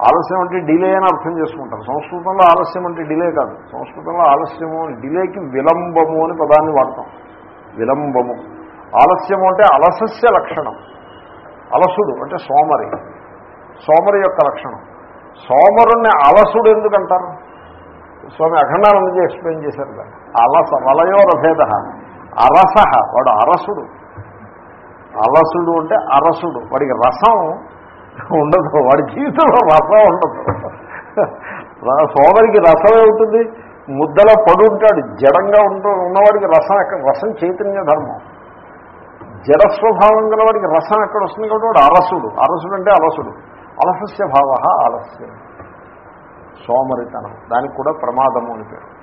ఆలస్యం అంటే డిలే అని అర్థం చేసుకుంటారు. సంస్కృతంలో ఆలస్యం అంటే డిలే కాదు. సంస్కృతంలో ఆలస్యము డిలేకి విలంబము అని పదాన్ని వాడతాం. విలంబము. ఆలస్యము అంటే అలసస్య లక్షణం. అలసుడు అంటే సోమరి. సోమరి యొక్క లక్షణం. సోమరుణ్ణి అలసుడు ఎందుకంటారు? స్వామి అఖండానందజీ ఎక్స్ప్లెయిన్ చేశారు కదా. అలస వలయోరభేద. అరస వాడు అరసుడు. అలసుడు అంటే అరసుడు. వాడికి రసం ఉండదు వాడి జీవితంలో రసం ఉండదు. సోమరికి రసం ఏముంటుంది? ముద్దలో పడు ఉంటాడు జడంగా ఉంటూ ఉన్నవాడికి రసం ఎక్కడ రసం చైతన్య ధర్మం. జడ స్వభావం గల వాడికి రసం ఎక్కడ వస్తుంది కాబట్టి వాడు అరసుడు. అరసుడు అంటే అలసుడు. అలసస్య భావ ఆలస్యం సోమరితనం. దానికి కూడా ప్రమాదము అని పేరు.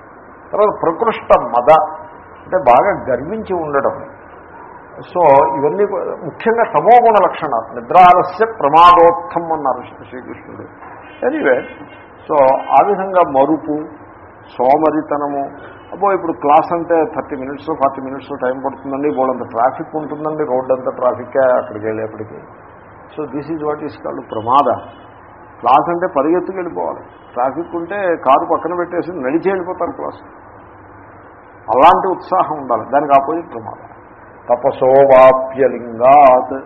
తర్వాత ప్రకృష్ట మద. అంటే బాగా గర్వించి ఉండడం. సో ఇవన్నీ ముఖ్యంగా తమోగుణ లక్షణాలు నిద్రాలస్య ప్రమాదోత్తం అన్నారు శ్రీకృష్ణుడు. ఎనీవే సో ఆ విధంగా మరుపు సోమరితనము అబ్బో ఇప్పుడు క్లాస్ అంటే thirty minutes forty minutes time పడుతుందండి బోడంత ట్రాఫిక్ ఉంటుందండి రోడ్ అంతా ట్రాఫిక్కే అక్కడికి వెళ్ళేప్పటికీ. So this is what is called ప్రమాద. క్లాస్ అంటే పరిగెత్తుకు వెళ్ళిపోవాలి ట్రాఫిక్ ఉంటే కారు పక్కన పెట్టేసి నడిచి వెళ్ళిపోతారు క్లాస్. అలాంటి ఉత్సాహం ఉండాలి. దానికి ఆపోజిట్ ప్రమాదం. తపసోవాప్యలింగాత్.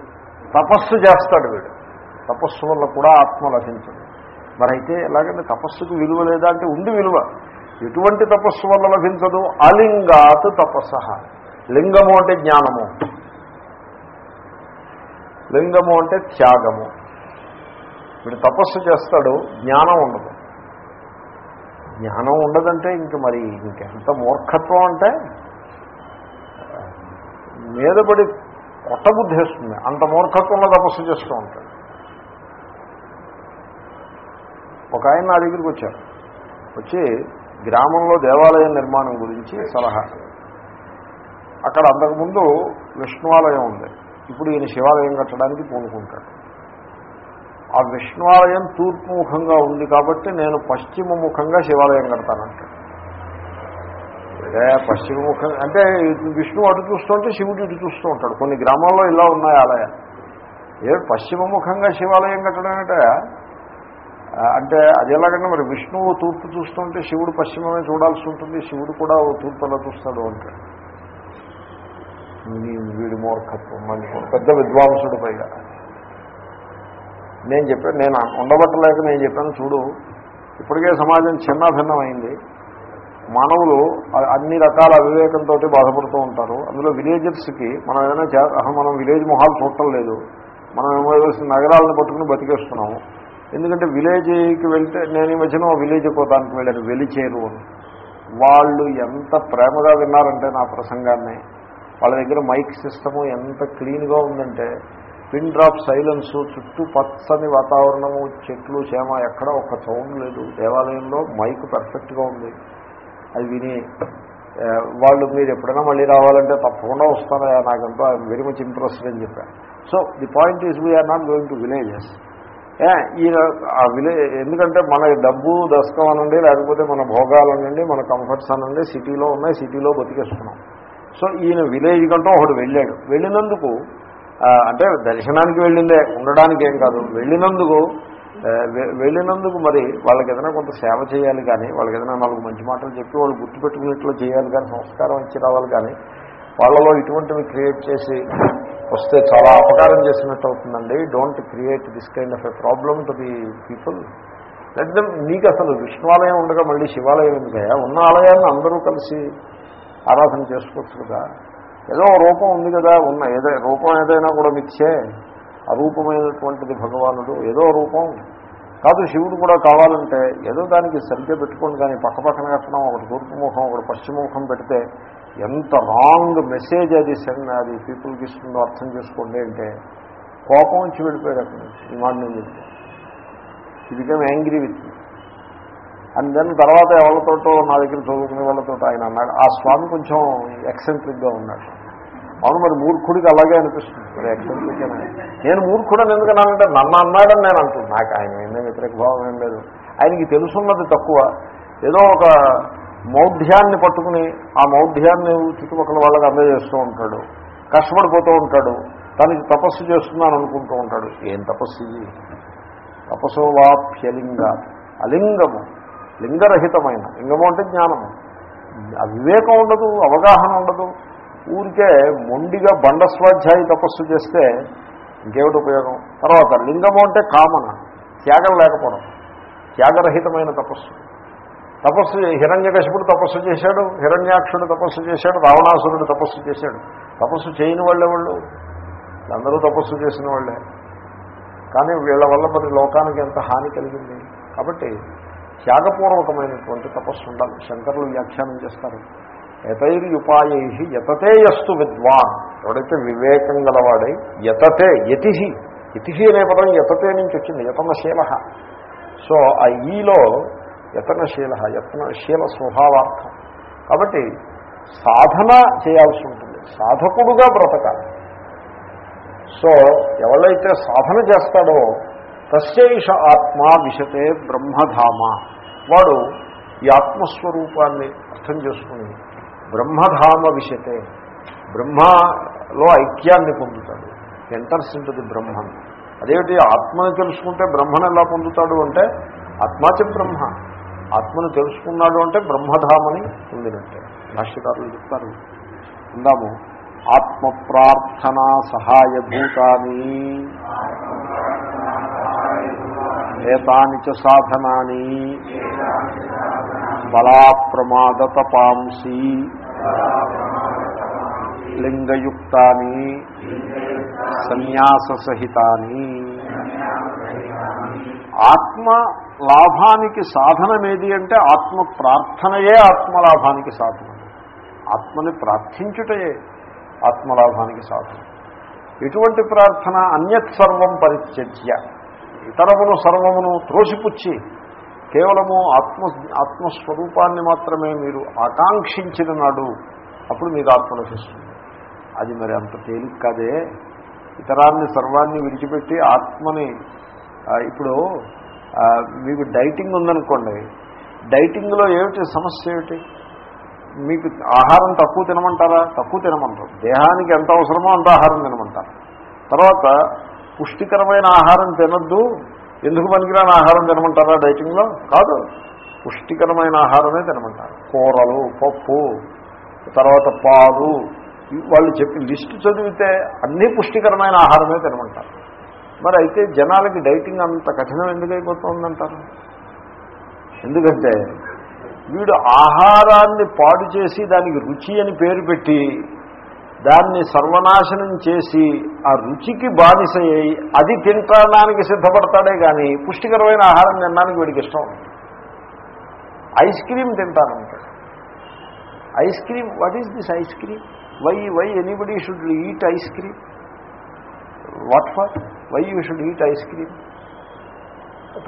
తపస్సు చేస్తాడు వీడు. తపస్సు వల్ల కూడా ఆత్మ లభించదు. మరైతే ఎలాగంటే తపస్సుకు విలువ లేదా అంటే ఉండి విలువ. ఎటువంటి తపస్సు వల్ల లభించదు? అలింగాత్ తపస్స లింగము అంటే జ్ఞానము. లింగము అంటే త్యాగము. వీడు తపస్సు చేస్తాడు జ్ఞానం ఉండదు. జ్ఞానం ఉండదంటే ఇంక మరి ఇంకెంత మూర్ఖత్వం అంటే మీదపడి కొట్టబుద్ధి వేస్తుంది. అంత మూర్ఖత్వంలో తపస్సు చేస్తూ ఉంటాడు. ఒక ఆయన నా దగ్గరికి వచ్చారు. వచ్చి గ్రామంలో దేవాలయ నిర్మాణం గురించి సలహా అక్కడ అంతకుముందు విష్ణువాలయం ఉంది. ఇప్పుడు ఈయన శివాలయం కట్టడానికి పూనుకుంటాడు. ఆ విష్ణువాలయం తూర్పు ముఖంగా ఉంది కాబట్టి నేను పశ్చిమ ముఖంగా శివాలయం కడతానంటాడు. అదే పశ్చిమ ముఖం అంటే విష్ణువు అటు చూస్తుంటే శివుడు ఇటు చూస్తూ ఉంటాడు. కొన్ని గ్రామాల్లో ఇలా ఉన్నాయి ఆలయాలు. ఏ పశ్చిమ ముఖంగా శివాలయం కట్టడం అంటే అంటే అది ఎలాగంటే మరి విష్ణువు తూర్పు చూస్తుంటే శివుడు పశ్చిమమే చూడాల్సి ఉంటుంది శివుడు కూడా తూర్పులో చూస్తాడు అంటాడు. వీడి మూర్ఖత్వం మంచి పెద్ద విద్వాంసుడు పైగా. నేను చెప్పాను నేను ఉండబట్టలేక నేను చెప్పాను చూడు ఇప్పటికే సమాజం చిన్న భిన్నమైంది మానవులు అన్ని రకాల అవివేకంతో బాధపడుతూ ఉంటారు. అందులో విలేజర్స్కి మనం ఏదైనా మనం విలేజ్ మొహాలు చూడటం లేదు. మనం ఏమో నగరాలను పట్టుకుని బతికేస్తున్నాము. ఎందుకంటే విలేజ్కి వెళ్తే నేను ఈ మధ్యన విలేజ్ పోతానికి వెళ్ళాను వెలిచేరు అని. వాళ్ళు ఎంత ప్రేమగా విన్నారంటే నా ప్రసంగాన్ని. వాళ్ళ దగ్గర మైక్ సిస్టము ఎంత క్లీన్గా ఉందంటే పిన్ డ్రాప్ సైలెన్స్ చుట్టూ పచ్చని వాతావరణము చెట్లు చేమ ఎక్కడ ఒక్క సౌండ్ లేదు. దేవాలయంలో మైక్ పర్ఫెక్ట్గా ఉంది. అది విని వాళ్ళు మీరు ఎప్పుడైనా మళ్ళీ రావాలంటే తప్పకుండా వస్తారా? నాకంతా ఐఎమ్ వెరీ మచ్ ఇంట్రెస్టెడ్ అని చెప్పాను so the point is we are not going to villages ఈయన ఆ విలే ఎందుకంటే మన డబ్బు దశకం అనండి లేకపోతే మన భోగాలు అనండి మన కంఫర్ట్స్ అనండి సిటీలో ఉన్నాయి సిటీలో బతికేస్తున్నాం. సో ఈయన విలేజ్ కంటూ ఒకడు వెళ్ళాడు. వెళ్ళినందుకు అంటే దర్శనానికి వెళ్ళిందే ఉండడానికి ఏం కాదు. వెళ్ళినందుకు వెళ్ళినందుకు మరి వాళ్ళకి ఏదైనా కొంత సేవ చేయాలి కానీ వాళ్ళకి ఏదైనా నాలుగు మంచి మాటలు చెప్పి వాళ్ళు గుర్తుపెట్టుకునేట్లు చేయాలి కానీ సంస్కారం ఇచ్చి రావాలి కానీ వాళ్ళలో ఇటువంటివి క్రియేట్ చేసి వస్తే చాలా అపకారం చేసినట్టు అవుతుందండి. Don't create this kind of a problem to the people let నీకు అసలు విష్ణువాలయం ఉండగా మళ్ళీ శివాలయం ఎందుకయా ఉన్న ఆలయాన్ని అందరూ కలిసి ఆరాధన చేసుకోవచ్చు కదా. ఏదో రూపం ఉంది కదా ఉన్న ఏదో రూపం ఏదైనా కూడా మిచ్చే అరూపమైనటువంటిది భగవానుడు ఏదో రూపం. కాదు శివుడు కూడా కావాలంటే ఏదో దానికి సరిగ్గా పెట్టుకోండి కానీ పక్క పక్కన కట్టడం ఒకటి తూర్పుముఖం ఒకటి పశ్చిమ ముఖం పెడితే ఎంత రాంగ్ మెసేజ్ అది సెండ్ అది పీపుల్కి ఇస్తుందో అర్థం చేసుకోండి అంటే కోపం వచ్చి వెళ్ళిపోయారు నుంచి. ఈ మాట నేను చెప్తాను. ఇది become angry with and then తర్వాత ఎవరితోటో నా దగ్గర చదువుకునే వాళ్ళతో ఆయన అన్నాడు ఆ స్వామి కొంచెం ఎక్సెంట్రిక్గా ఉన్నాడు. అవును మరి మూర్ఖుడికి అలాగే అనిపిస్తుంది. మరి ఎక్సెంట్రిక్ నేను మూర్ఖుడని ఎందుకన్నానంటే నన్ను అన్నాడని నేను అంటున్నాను నాకు ఆయన ఏమీ వ్యతిరేక భావం ఏం లేదు. ఆయనకి తెలుసున్నది తక్కువ. ఏదో ఒక మౌఢ్యాన్ని పట్టుకుని ఆ మౌఢ్యాన్ని చుట్టుపక్కల వాళ్ళకి అందజేస్తూ ఉంటాడు. కష్టపడిపోతూ ఉంటాడు. తనకి తపస్సు చేస్తున్నాను అనుకుంటూ ఉంటాడు. ఏం తపస్సు ఇది? తపస్సు వాప్యలింగ అలింగము. లింగరహితమైన. లింగము అంటే జ్ఞానము. అవివేకం ఉండదు అవగాహన ఉండదు. ఊరికే మొండిగా బండస్వాధ్యాయి తపస్సు చేస్తే ఇంకేమిటి ఉపయోగం? తర్వాత లింగము అంటే కామన త్యాగం లేకపోవడం త్యాగరహితమైన తపస్సు. తపస్సు హిరణ్యకశిపుడు తపస్సు చేశాడు హిరణ్యాక్షుడు తపస్సు చేశాడు రావణాసురుడు తపస్సు చేశాడు. తపస్సు చేయని వాళ్ళే వాళ్ళు అందరూ తపస్సు చేసిన వాళ్ళే. కానీ వీళ్ళ వల్ల మరి లోకానికి ఎంత హాని కలిగింది? కాబట్టి త్యాగపూర్వకమైనటువంటి తపస్సు ఉండాలి. శంకరులు వ్యాఖ్యానం చేస్తారు. యతైర్యుపాయై యతతే యస్తు విద్వాన్. ఎవడైతే వివేకం గలవాడై యతతే యతిహి యతిహి అనే పదం యతతే నుంచి వచ్చింది యతనశీల. సో ఆ ఈలో యతనశీల యత్నశీల స్వభావార్థం. కాబట్టి సాధన చేయాల్సి ఉంటుంది సాధకుడుగా బ్రతకాలి. సో ఎవరైతే సాధన చేస్తాడో తస్యైష ఆత్మ విశతే బ్రహ్మధామ. వాడు ఈ ఆత్మస్వరూపాన్ని అర్థం చేసుకుని బ్రహ్మధామ విషతే బ్రహ్మలో ఐక్యాన్ని పొందుతాడు. ఎంటర్స్ ఇంటుంది బ్రహ్మను అదేమిటి? ఆత్మని తెలుసుకుంటే బ్రహ్మను ఎలా పొందుతాడు అంటే ఆత్మాచ బ్రహ్మ. ఆత్మను తెలుసుకున్నాడు అంటే బ్రహ్మధామని పొందినట్టే. భాష్యకారులు చెప్తారు. అందాము ఆత్మ ప్రార్థనా సహాయభూతాని ఏతాని చ సాధనాని బలాప్రమాదతపాంసి లింగయుక్తాని సన్యాససహితాని. ఆత్మ లాభానికి సాధనమేది అంటే ఆత్మ ప్రార్థనయే ఆత్మలాభానికి సాధనం. ఆత్మని ప్రార్థించుటయే ఆత్మలాభానికి సాధన. ఎటువంటి ప్రార్థన అన్యత్ సర్వం పరిత్యజ్య. ఇతరమును సర్వమును త్రోసిపుచ్చి కేవలము ఆత్మ ఆత్మస్వరూపాన్ని మాత్రమే మీరు ఆకాంక్షించిన నాడు అప్పుడు మీకు ఆత్మ లభిస్తుంది. అది మరి అంత తేలిక కాదే. ఇతరాన్ని సర్వాన్ని విడిచిపెట్టి ఆత్మని ఇప్పుడు మీకు డైటింగ్ ఉందనుకోండి. డైటింగ్లో ఏమిటి సమస్య ఏమిటి? మీకు ఆహారం తక్కువ తినమంటారా? తక్కువ తినమంటారు. దేహానికి ఎంత అవసరమో అంత ఆహారం తినమంటారు. తర్వాత పుష్టికరమైన ఆహారం తినద్దు. ఎందుకు పనికిరాని ఆహారం తినమంటారా డైటింగ్లో? కాదు. పుష్టికరమైన ఆహారమే తినమంటారు. కూరలు పప్పు తర్వాత పాలు వాళ్ళు చెప్పి లిస్టు చదివితే అన్నీ పుష్టికరమైన ఆహారమే తినమంటారు. మరి అయితే జనాలకి డైటింగ్ అంత కఠినం ఎందుకైపోతుందంటారు ఎందుకంటే వీడు ఆహారాన్ని పాడు చేసి దానికి రుచి అని పేరు పెట్టి దాన్ని సర్వనాశనం చేసి ఆ రుచికి బానిస అయ్యి అది తింటడానికి సిద్ధపడతాడే కానీ పుష్టికరమైన ఆహారం తినడానికి వీడికి ఇష్టం ice cream తింటానంటాడు. Ice cream what is this ice cream why why anybody should eat ice cream what for why you should eat ice cream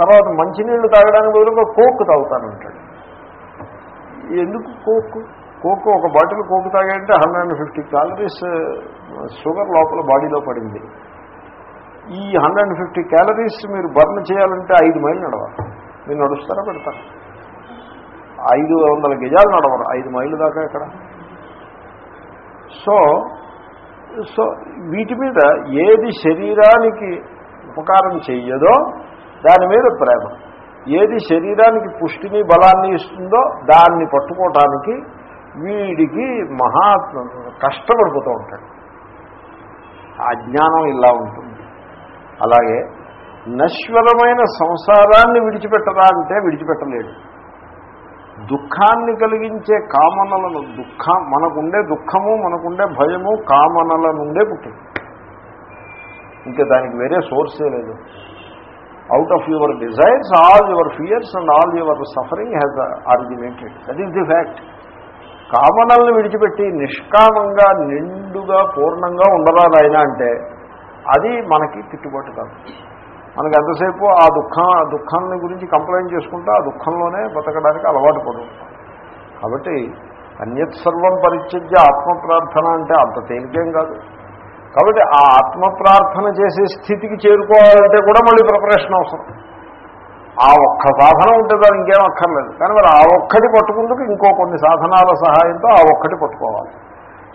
తర్వాత మంచినీళ్ళు తాగడానికి బదులుగా కోక్ తాగుతానంటాడు. ఎందుకు కోక్ కోక్ ఒక bottle coke తాగాయంటే hundred and fifty calories sugar లోపల బాడీలో పడింది. ఈ హండ్రెడ్ అండ్ ఫిఫ్టీ క్యాలరీస్ మీరు బర్న్ చేయాలంటే ఐదు మైళ్ళు నడవాలి. మీరు నడుస్తారా పెడతారు? ఐదు వందల గజాలు నడవరు ఐదు మైళ్ళు దాకా ఇక్కడ సో సో వీటి మీద ఏది శరీరానికి ఉపకారం చెయ్యదో దాని మీద ప్రేమ. ఏది శరీరానికి పుష్టిని బలాన్ని ఇస్తుందో దాన్ని పట్టుకోవటానికి వీడికి మహా కష్టపడిపోతూ ఉంటాడు. అజ్ఞానం ఇలా ఉంటుంది. అలాగే నశ్వరమైన సంసారాన్ని విడిచిపెట్టరా అంటే విడిచిపెట్టలేడు. దుఃఖాన్ని కలిగించే కామనలను దుఃఖ మనకుండే దుఃఖము మనకుండే భయము కామనల నుండే పుట్టింది. ఇంకా దానికి వేరే సోర్సే లేదు. Out of your desires all your fears and all your suffering has originated that is the fact కామనల్ని విడిచిపెట్టి నిష్కామంగా నిండుగా పూర్ణంగా ఉండరా నాయన అంటే అది మనకి తిట్టుబాటు కాదు. మనకి ఎంతసేపు ఆ దుఃఖం ఆ దుఃఖాన్ని గురించి కంప్లైంట్ చేసుకుంటే ఆ దుఃఖంలోనే బతకడానికి అలవాటు పడు కాబట్టి అన్యత్ సర్వం పరిత్యజ్య ఆత్మ ప్రార్థన అంటే అంత తేలికేం కాదు. కాబట్టి ఆ ఆత్మ ప్రార్థన చేసే స్థితికి చేరుకోవాలంటే కూడా మళ్ళీ ప్రిపరేషన్ అవసరం. ఆ ఒక్క సాధన ఉంటే దాని ఇంకేం అక్కర్లేదు. కానీ మరి ఆ ఒక్కటి పట్టుకుందుకు ఇంకో కొన్ని సాధనాల సహాయంతో ఆ ఒక్కటి పట్టుకోవాలి.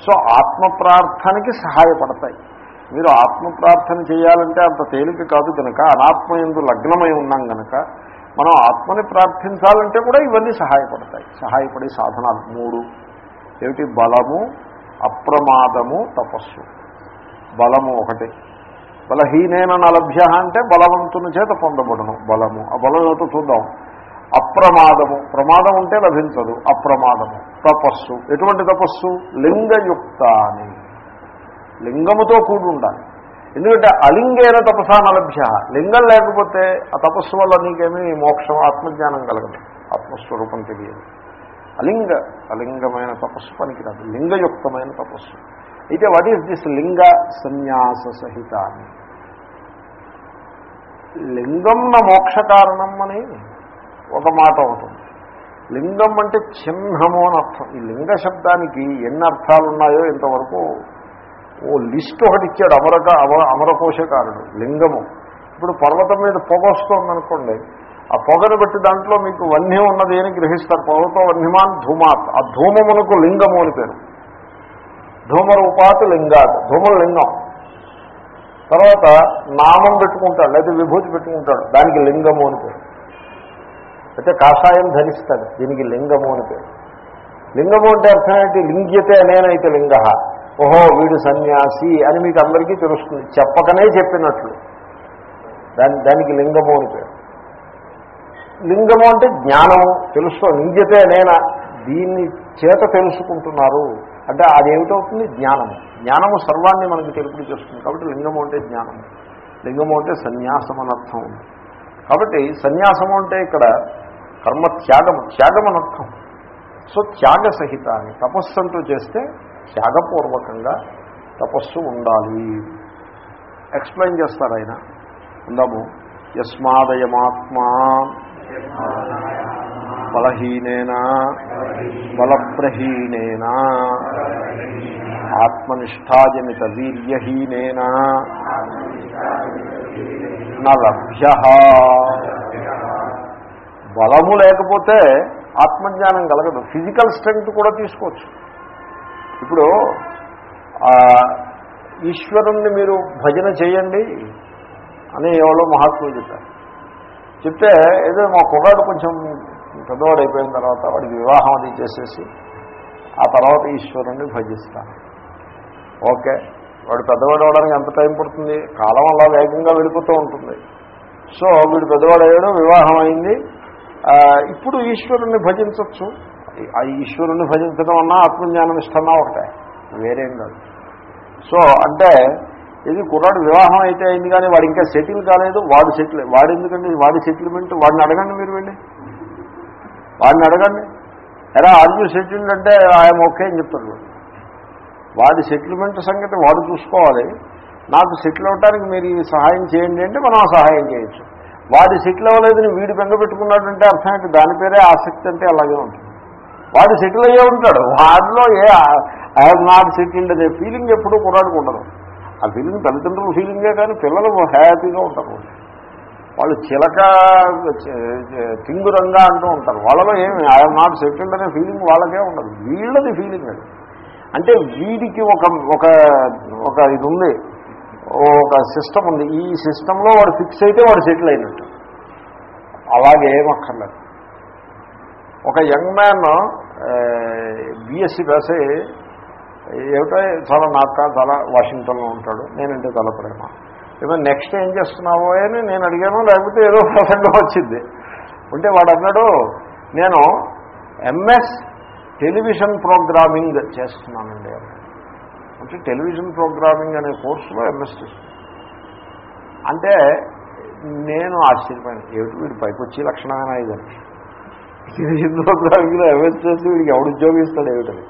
సో ఆత్మ ప్రార్థనకి సహాయపడతాయి. మీరు ఆత్మ ప్రార్థన చేయాలంటే అంత తేలిక కాదు కనుక అనాత్మ ఎందు లగ్నమై ఉన్నాం కనుక మనం ఆత్మని ప్రార్థించాలంటే కూడా ఇవన్నీ సహాయపడతాయి. సహాయపడే సాధనాలు మూడు. ఏమిటి? బలము అప్రమాదము తపస్సు. బలము ఒకటి. బలహీనైన నలభ్య అంటే బలవంతుని చేత పొందబడను బలము. ఆ బలం ఏమిటో చూద్దాం. అప్రమాదము. ప్రమాదం ఉంటే లభించదు. అప్రమాదము. తపస్సు. ఎటువంటి తపస్సు? లింగయుక్త అని లింగముతో కూడి ఉండాలి ఎందుకంటే అలింగైన తపసా నలభ్య. లింగం లేకపోతే ఆ తపస్సు వల్ల నీకేమీ మోక్షం ఆత్మజ్ఞానం కలగదు. ఆత్మస్వరూపం తెలియదు. అలింగ అలింగమైన తపస్సు పనికిరాదు. లింగయుక్తమైన తపస్సు. అయితే వాట్ ఈస్ దిస్ లింగ సన్యాస సహిత లింగం నా మోక్ష కారణం అని ఒక మాట ఉంటుంది లింగం అంటే చిహ్నము అని అర్థం ఈ లింగ శబ్దానికి ఎన్ని అర్థాలు ఉన్నాయో ఇంతవరకు ఓ లిస్ట్ ఒకటి ఇచ్చాడు అమరక అమర అమరకోశకారుడు లింగము ఇప్పుడు పర్వతం మీద పొగ వస్తుందనుకోండి ఆ పొగను బట్టి దాంట్లో మీకు వన్యం ఉన్నది అని గ్రహిస్తారు పర్వతం వన్యమాన్ ధూమాత్ ఆ ధూమమునకు లింగము అని పేరు ధూమరూపాత్ లింగాత్ ధూమం లింగం తర్వాత నామం పెట్టుకుంటాడు లేదా విభూతి పెట్టుకుంటాడు దానికి లింగము అని పేరు. అయితే కాషాయం ధరిస్తాడు దీనికి లింగము అని పేరు. లింగము అంటే అర్థం ఏంటి? లింగ్యతే నేనైతే లింగ. ఓహో వీడు సన్యాసి అని మీకు అందరికీ తెలుస్తుంది. చెప్పకనే చెప్పినట్లు. దాని దానికి లింగము అని పేరు. లింగము అంటే జ్ఞానము తెలుసు లింగ్యతే నేనా దీన్ని చేత తెలుసుకుంటున్నారు. అంటే అదేమిటవుతుంది జ్ఞానము. జ్ఞానము సర్వాన్ని మనకి తెలుపుడు చేస్తుంది. కాబట్టి లింగము అంటే జ్ఞానము లింగము అంటే సన్యాసం అనర్థం కాబట్టి సన్యాసము అంటే ఇక్కడ కర్మ త్యాగము. త్యాగం అనర్థం సో త్యాగ సహితాన్ని తపస్సు అంటూ చేస్తే త్యాగపూర్వకంగా తపస్సు ఉండాలి. ఎక్స్ప్లెయిన్ చేస్తారు ఆయన ఉందాము. యస్మాదయమాత్మా. బలహీనేన? బలప్రహీనేన? ఆత్మనిష్టాజనిత వీర్యహీనేన నభ్య బలము లేకపోతే ఆత్మజ్ఞానం కలగదు. ఫిజికల్ స్ట్రెంగ్త్ కూడా తీసుకోవచ్చు. ఇప్పుడు ఈశ్వరుణ్ణి మీరు భజన చేయండి అని ఎవరో మహాత్ములు చెప్పారు. చెప్తే ఏదో మా కుర్రాడు కొంచెం పెద్దవాడు అయిపోయిన తర్వాత వాడికి వివాహం అది చేసేసి ఆ తర్వాత ఈశ్వరుణ్ణి భజిస్తాను ఓకే వాడు పెద్దవాడు అవడానికి ఎంత టైం పడుతుంది? కాలం అలా వేగంగా వెళ్ళిపోతూ ఉంటుంది. సో వీడు పెద్దవాడు అయ్యాడు వివాహం అయింది. ఇప్పుడు ఈశ్వరుణ్ణి భజించవచ్చు ఆ ఈశ్వరుణ్ణి భజించడం అన్నా ఆత్మజ్ఞానం ఇష్టమా ఒకటే? వేరేం కాదు. సో అంటే ఇది కుర్రాడు వివాహం అయితే అయింది కానీ వాడు ఇంకా సెటిల్ కాలేదు. వాడు సెటిల్ వాడు ఎందుకండి? వాడి సెటిల్మెంట్ వాడిని అడగండి మీరు వెళ్ళి. వాడిని అడగండి. ఎలా ఆర్గ్యూ సెటిల్డ్ అంటే ఆయన ఓకే అని చెప్తాడు. వాడి సెటిల్మెంట్ సంగతి వాడు చూసుకోవాలి. నాకు సెటిల్ అవ్వడానికి మీరు సహాయం చేయండి అంటే మనం సహాయం చేయొచ్చు. వాడి సెటిల్ అవ్వలేదని వీడు బెంగ పెట్టుకున్నాడంటే అర్థం ఏంటి? దాని పేరే ఆసక్తి అంటే అలాగే ఉంటుంది. వాడు సెటిల్ అయ్యే ఉంటాడు. వాడిలో ఏ ఐ హావ్ నాట్ సెటిల్డ్ అనే ఫీలింగ్ ఎప్పుడూ కుర్రాడికి ఉండదు. ఆ ఫీలింగ్ తల్లిదండ్రుల ఫీలింగే కానీ పిల్లలు హ్యాపీగా ఉంటారు. వాళ్ళు చిలక తింగురంగా అంటూ ఉంటారు. వాళ్ళలో ఏమి ఐఎమ్ నాట్ సెటిల్డ్ అనే ఫీలింగ్ వాళ్ళకే ఉండదు. వీళ్ళది ఫీలింగ్ అది. అంటే వీడికి ఒక ఒక ఒక ఇది ఉంది ఒక సిస్టమ్ ఉంది. ఈ సిస్టంలో వాడు ఫిక్స్ అయితే వాడు సెటిల్ అయినట్టు. అలాగే ఏమక్కర్లేదు ఒక యంగ్ మ్యాన్ బీఎస్సీ పాస్ ఏమిటో చాలా నాకు చాలా వాషింగ్టన్లో ఉంటాడు. నేనంటే చాలా ప్రేమ. ఏమో నెక్స్ట్ ఏం చేస్తున్నావో అని నేను అడిగాను లేకపోతే ఏదో ప్రసంగం వచ్చింది. ఉంటే వాడు అన్నాడు నేను ఎంఎస్ టెలివిజన్ ప్రోగ్రామింగ్ చేస్తున్నానండి. అంటే టెలివిజన్ ప్రోగ్రామింగ్ అనే కోర్సులో ఎంఎస్ అంటే నేను ఆశ్చర్యపోయాను ఏమిటి వీడు పైకి వచ్చి లక్షణమైన ఇదని? టెలివిజన్ ప్రోగ్రామింగ్లో ఎంఎస్ చేసి వీడికి ఎవడు ఉద్యోగిస్తాడు ఏమిటది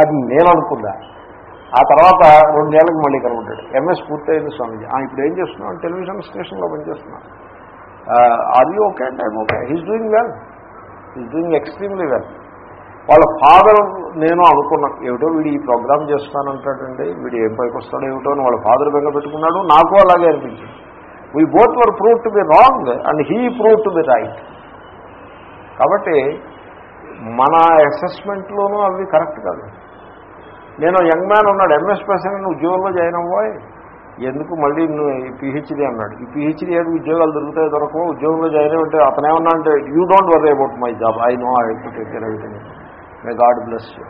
అది నేను అనుకున్నా. ఆ తర్వాత రెండేళ్ళకి మళ్ళీ కనుకుంటాడు ఎంఎస్ పూర్తయింది స్వామిజీ. ఇప్పుడు ఏం చేస్తున్నాను టెలివిజన్ స్టేషన్లో పనిచేస్తున్నాను అది okay and I'm okay he's doing well he's doing extremely well వాళ్ళ ఫాదర్ నేను అనుకున్నాను ఏమిటో వీడు ఈ ప్రోగ్రామ్ చేస్తానంటాడండి. వీడు ఏం పైకి వస్తాడో ఏమిటో అని వాళ్ళ ఫాదర్ బెంగ పెట్టుకున్నాడు. నాకు అలాగే అనిపించింది. We both were prove to be wrong and he prove to be right కాబట్టి మన అసెస్మెంట్లోనూ అవి కరెక్ట్ కాదు. నేను యంగ్ మ్యాన్ ఉన్నాడు ఎంఎస్ ప్రెసిడెంట్ ఉద్యోగంలో జాయిన్ అవ్వాలి. ఎందుకు మళ్ళీ పిహెచ్డీ అన్నాడు. ఈ పిహెచ్డీ ఏడు ఉద్యోగాలు దొరుకుతాయి దొరకవు ఉద్యోగంలో జాయిన్ అయ్యంటే అతనేమన్నా అంటే you don't worry about my job I know I to take care everything may God bless you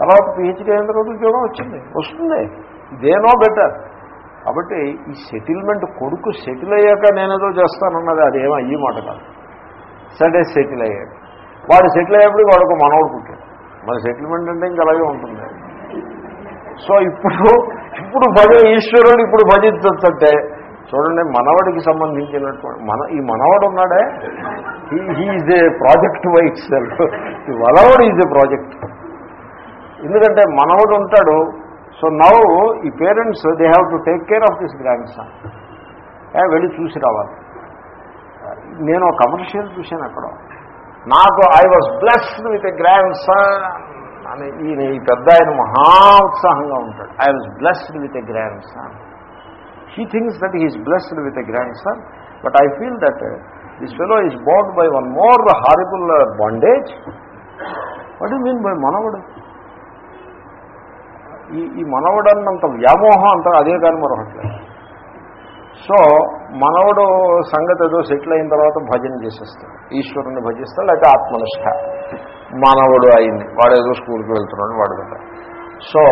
తర్వాత పిహెచ్డీ అయిన తర్వాత ఉద్యోగం వచ్చింది. వస్తుంది. ఇదేనో బెటర్ కాబట్టి ఈ సెటిల్మెంట్ కొడుకు సెటిల్ అయ్యాక నేనేదో చేస్తానన్నది అదేమో అయ్యి మాట కాదు. సరే సెటిల్ అయ్యాడు. వాడు సెటిల్ అయ్యేప్పుడు వాడికి మనవడు పుట్టాడు. మన సెటిల్మెంట్ అంటే ఇంకా అలాగే ఉంటుంది. సో ఇప్పుడు ఇప్పుడు భజ ఈశ్వరుడు ఇప్పుడు భజించంటే చూడండి మనవడికి సంబంధించినటువంటి మన ఈ మనవడు ఉన్నాడే is a project white self ఈ మనవడు ఈజ్ ఏ ప్రాజెక్ట్ ఎందుకంటే మనవడు ఉంటాడు సో నవ్ ఈ parents they have to take care of this grandson వెళ్ళి చూసి రావాలి. నేను కమర్షియల్ చూశాను అక్కడ. నాకు I was blessed with a grandson అని ఈయన ఈ పెద్ద ఆయన మహా ఉత్సాహంగా ఉంటాడు I was blessed with a grandson he thinks that he's blessed with a grandson but I feel that this fellow is bored by one more horrible bondage what you mean by మనవడు? ఈ ఈ మనవడన్నంత వ్యామోహం అంత అదే కానీ మరొకట్లేదు so మనవడు సంగతి ఏదో సెటిల్ అయిన తర్వాత భజన చేసేస్తాడు. ఈశ్వరుని భజిస్తాడు లేకపోతే ఆత్మనిష్ట. మనవడు అయింది. వాడు ఏదో స్కూల్కి వెళ్తున్నాడు వాడు కదా సో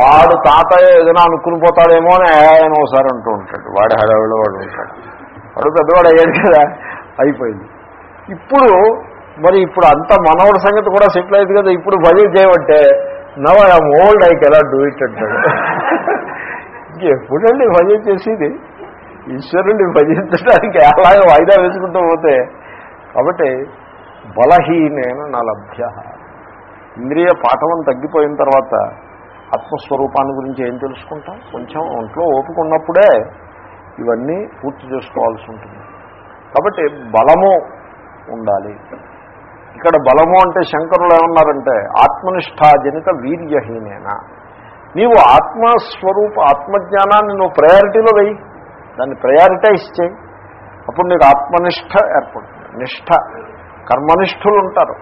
వాడు తాతయ్య ఏదైనా అనుకుని పోతాడేమో అని ఆయన ఒకసారి అంటూ ఉంటాడు. వాడి హడావిలో వాడు ఉంటాడు. వాడు పెద్దవాడు అయ్యాడు కదా అయిపోయింది. ఇప్పుడు మరి ఇప్పుడు అంత మనవడి సంగతి కూడా సెటిల్ అయింది కదా ఇప్పుడు భజన చేయబట్టే now I'm old I can do it అంటాడు. ఎప్పుడండి భజన చేసేది? ఈశ్వరుని భజించడానికి అలాగే వాయిదా వేసుకుంటూ పోతే. కాబట్టి బలహీనైన నా లభ్య ఇంద్రియ పాఠవం తగ్గిపోయిన తర్వాత ఆత్మస్వరూపాన్ని గురించి ఏం తెలుసుకుంటాం? కొంచెం ఒంట్లో ఓపిక ఉన్నప్పుడే ఇవన్నీ పూర్తి చేసుకోవాల్సి ఉంటుంది. కాబట్టి బలము ఉండాలి. ఇక్కడ బలము అంటే శంకరులు ఏమన్నారంటే ఆత్మనిష్టాజనిత వీర్యహీనేనా. నీవు ఆత్మస్వరూప ఆత్మజ్ఞానాన్ని నువ్వు ప్రయారిటీలో వెయ్యి దాన్ని ప్రయారిటైజ్ చేయి. అప్పుడు నీకు ఆత్మనిష్ట ఏర్పడుతుంది. నిష్ఠ కర్మనిష్ఠులు ఉంటారు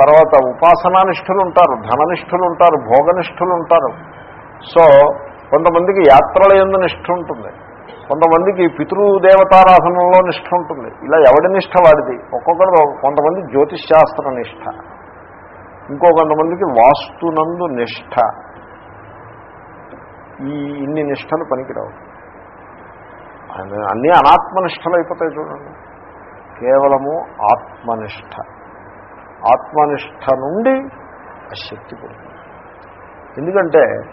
తర్వాత ఉపాసనానిష్ఠులు ఉంటారు ధననిష్ఠులు ఉంటారు భోగనిష్ఠులు ఉంటారు సో కొంతమందికి యాత్రల ఎందు నిష్ఠ ఉంటుంది. కొంతమందికి పితృదేవతారాధనంలో నిష్ఠ ఉంటుంది. ఇలా ఎవడి నిష్ఠ వాడిది. ఒక్కొక్కరు కొంతమంది జ్యోతిష్శాస్త్ర నిష్ఠ ఇంకో కొంతమందికి వాస్తునందు నిష్ఠ ఈ ఇన్ని నిష్టలు పనికిరావు. అన్నీ అనాత్మనిష్టలు అయిపోతాయి చూడండి. కేవలము ఆత్మనిష్ట. ఆత్మనిష్ట నుండి శక్తి పుడుతుంది. ఎందుకంటే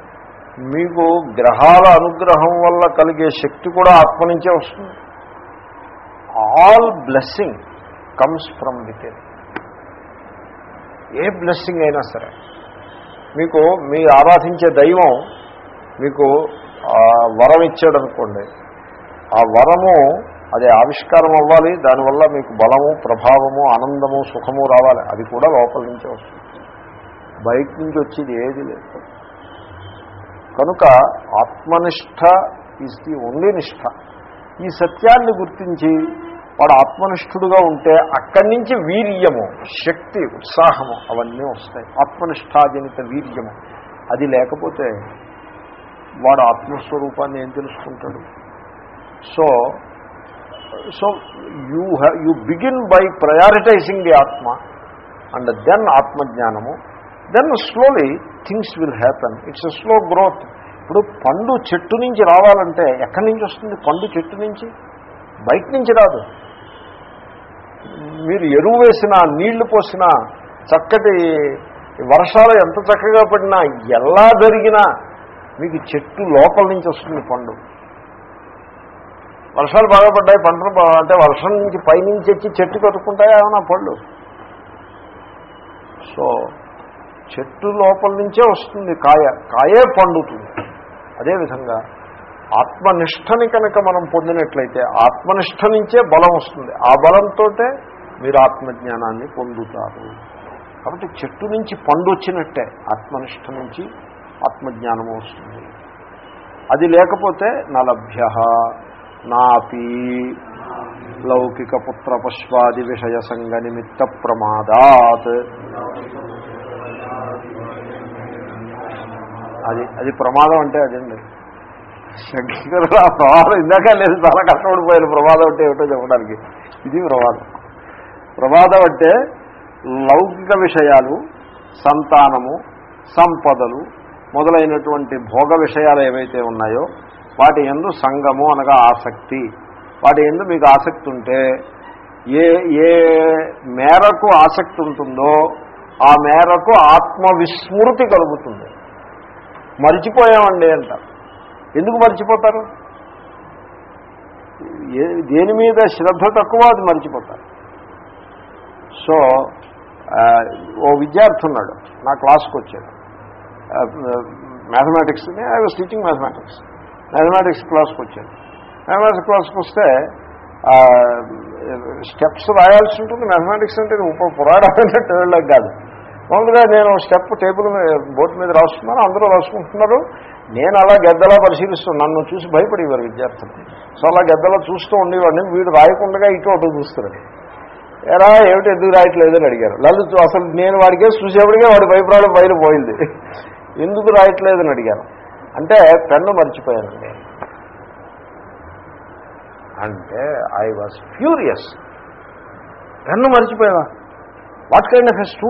మీకు గ్రహాల అనుగ్రహం వల్ల కలిగే శక్తి కూడా ఆత్మ నుంచే వస్తుంది. All blessing comes from with a blessing అయినా సరే మీకు మీ ఆరాధించే దైవం మీకు వరం ఇచ్చాడు అనుకోండి. ఆ వరము అది ఆవిష్కారం అవ్వాలి దానివల్ల మీకు బలము ప్రభావము ఆనందము సుఖము రావాలి. అది కూడా లోపల నుంచే వస్తుంది. బయట నుంచి వచ్చేది ఏది లేదు. కనుక ఆత్మనిష్ట ఈజ్ ది ఓన్లీ నిష్ట. ఈ సత్యాన్ని గుర్తించి వాడు ఆత్మనిష్ఠుడుగా ఉంటే అక్కడి నుంచి వీర్యము శక్తి ఉత్సాహము అవన్నీ వస్తాయి. ఆత్మనిష్టాజనిత వీర్యము. అది లేకపోతే వాడు ఆత్మస్వరూపాన్ని ఏం తెలుసుకుంటాడు? So so you have you begin by prioritizing the ఆత్మ అండ్ దెన్ ఆత్మజ్ఞానము then slowly things will happen it's a slow growth ఇప్పుడు పండు చెట్టు నుంచి రావాలంటే ఎక్కడి నుంచి వస్తుంది? పండు చెట్టు నుంచి? బయట నుంచి రాదు. మీరు ఎరువు వేసినా నీళ్ళు పోసినా చక్కటి వర్షాలు ఎంత చక్కగా పడినా ఎలా జరిగినా మీకు చెట్టు లోపల నుంచి వస్తుంది పండు. వర్షాలు బాగా పడ్డాయి పంటలు అంటే వర్షం నుంచి పైనుంచి వచ్చి చెట్టు కట్టుకుంటాయా ఏమైనా పళ్ళు సో చెట్టు లోపల నుంచే వస్తుంది కాయ. కాయే పండుతుంది. అదేవిధంగా ఆత్మనిష్టని కనుక మనం పొందినట్లయితే ఆత్మనిష్ట నుంచే బలం వస్తుంది. ఆ బలంతో మీరు ఆత్మజ్ఞానాన్ని పొందుతారు. కాబట్టి చెట్టు నుంచి పండు వచ్చినట్టే ఆత్మనిష్ట నుంచి ఆత్మజ్ఞానము వస్తుంది. అది లేకపోతే నలభ్య నాపి లౌకిక పుత్ర పశ్వాది విషయ సంగ నిమిత్త ప్రమాదాత్ అది అది ప్రమాదం అంటే అదండి? శంకరుడు ఆ ప్రమాదం ఇందాక లేదు చాలా కష్టపడిపోయాను. ప్రమాదం అంటే ఏమిటో చెప్పడానికి. ఇది ప్రమాదం. ప్రమాదం అంటే లౌకిక విషయాలు సంతానము సంపదలు మొదలైనటువంటి భోగ విషయాలు ఏవైతే ఉన్నాయో వాటి ఎందు సంగము అనగా ఆసక్తి. వాటి ఎందు మీకు ఆసక్తి ఉంటే ఏ ఏ మేరకు ఆసక్తి ఉంటుందో ఆ మేరకు ఆత్మవిస్మృతి కలుగుతుంది. మరిచిపోయామండి అంటారు ఎందుకు మర్చిపోతారు? దేని మీద శ్రద్ధ తక్కువ అది మర్చిపోతారు. సో ఓ విద్యార్థి ఉన్నాడు నా క్లాస్కి వచ్చాడు mathematics I was teaching mathematics mathematics క్లాస్కి వచ్చాను. మ్యాథమెటిక్స్ క్లాస్కి వస్తే స్టెప్స్ రాయాల్సి ఉంటుంది. మ్యాథమెటిక్స్ అంటే ఉప పురాణమైనట్టు వెళ్ళక కాదు. మామూలుగా నేను స్టెప్ టేబుల్ బోర్డు మీద రాసుకున్నాను అందరూ రాసుకుంటున్నారు. నేను అలా గద్దలా పరిశీలిస్తున్నాను నన్ను చూసి భయపడేవారు విద్యార్థులు. సో అలా గద్దలా చూస్తూ ఉండేవాడిని. వీడు రాయకుండా ఇటు అటు చూస్తున్నాడు ఎలా ఏమిటి ఎందుకు రాయట్లేదు? అని అడిగారు. లలిత్ అసలు నేను వాడికే చూసేప్పటికే వాడి భయపడడం బయలు పోయింది. ఎందుకు రాయట్లేదని అడిగాను. అంటే పెన్ను మర్చిపోయానండి. అంటే ఐ వాజ్ ఫ్యూరియస్ పెన్ను మర్చిపోయావా? What kind of a స్టూ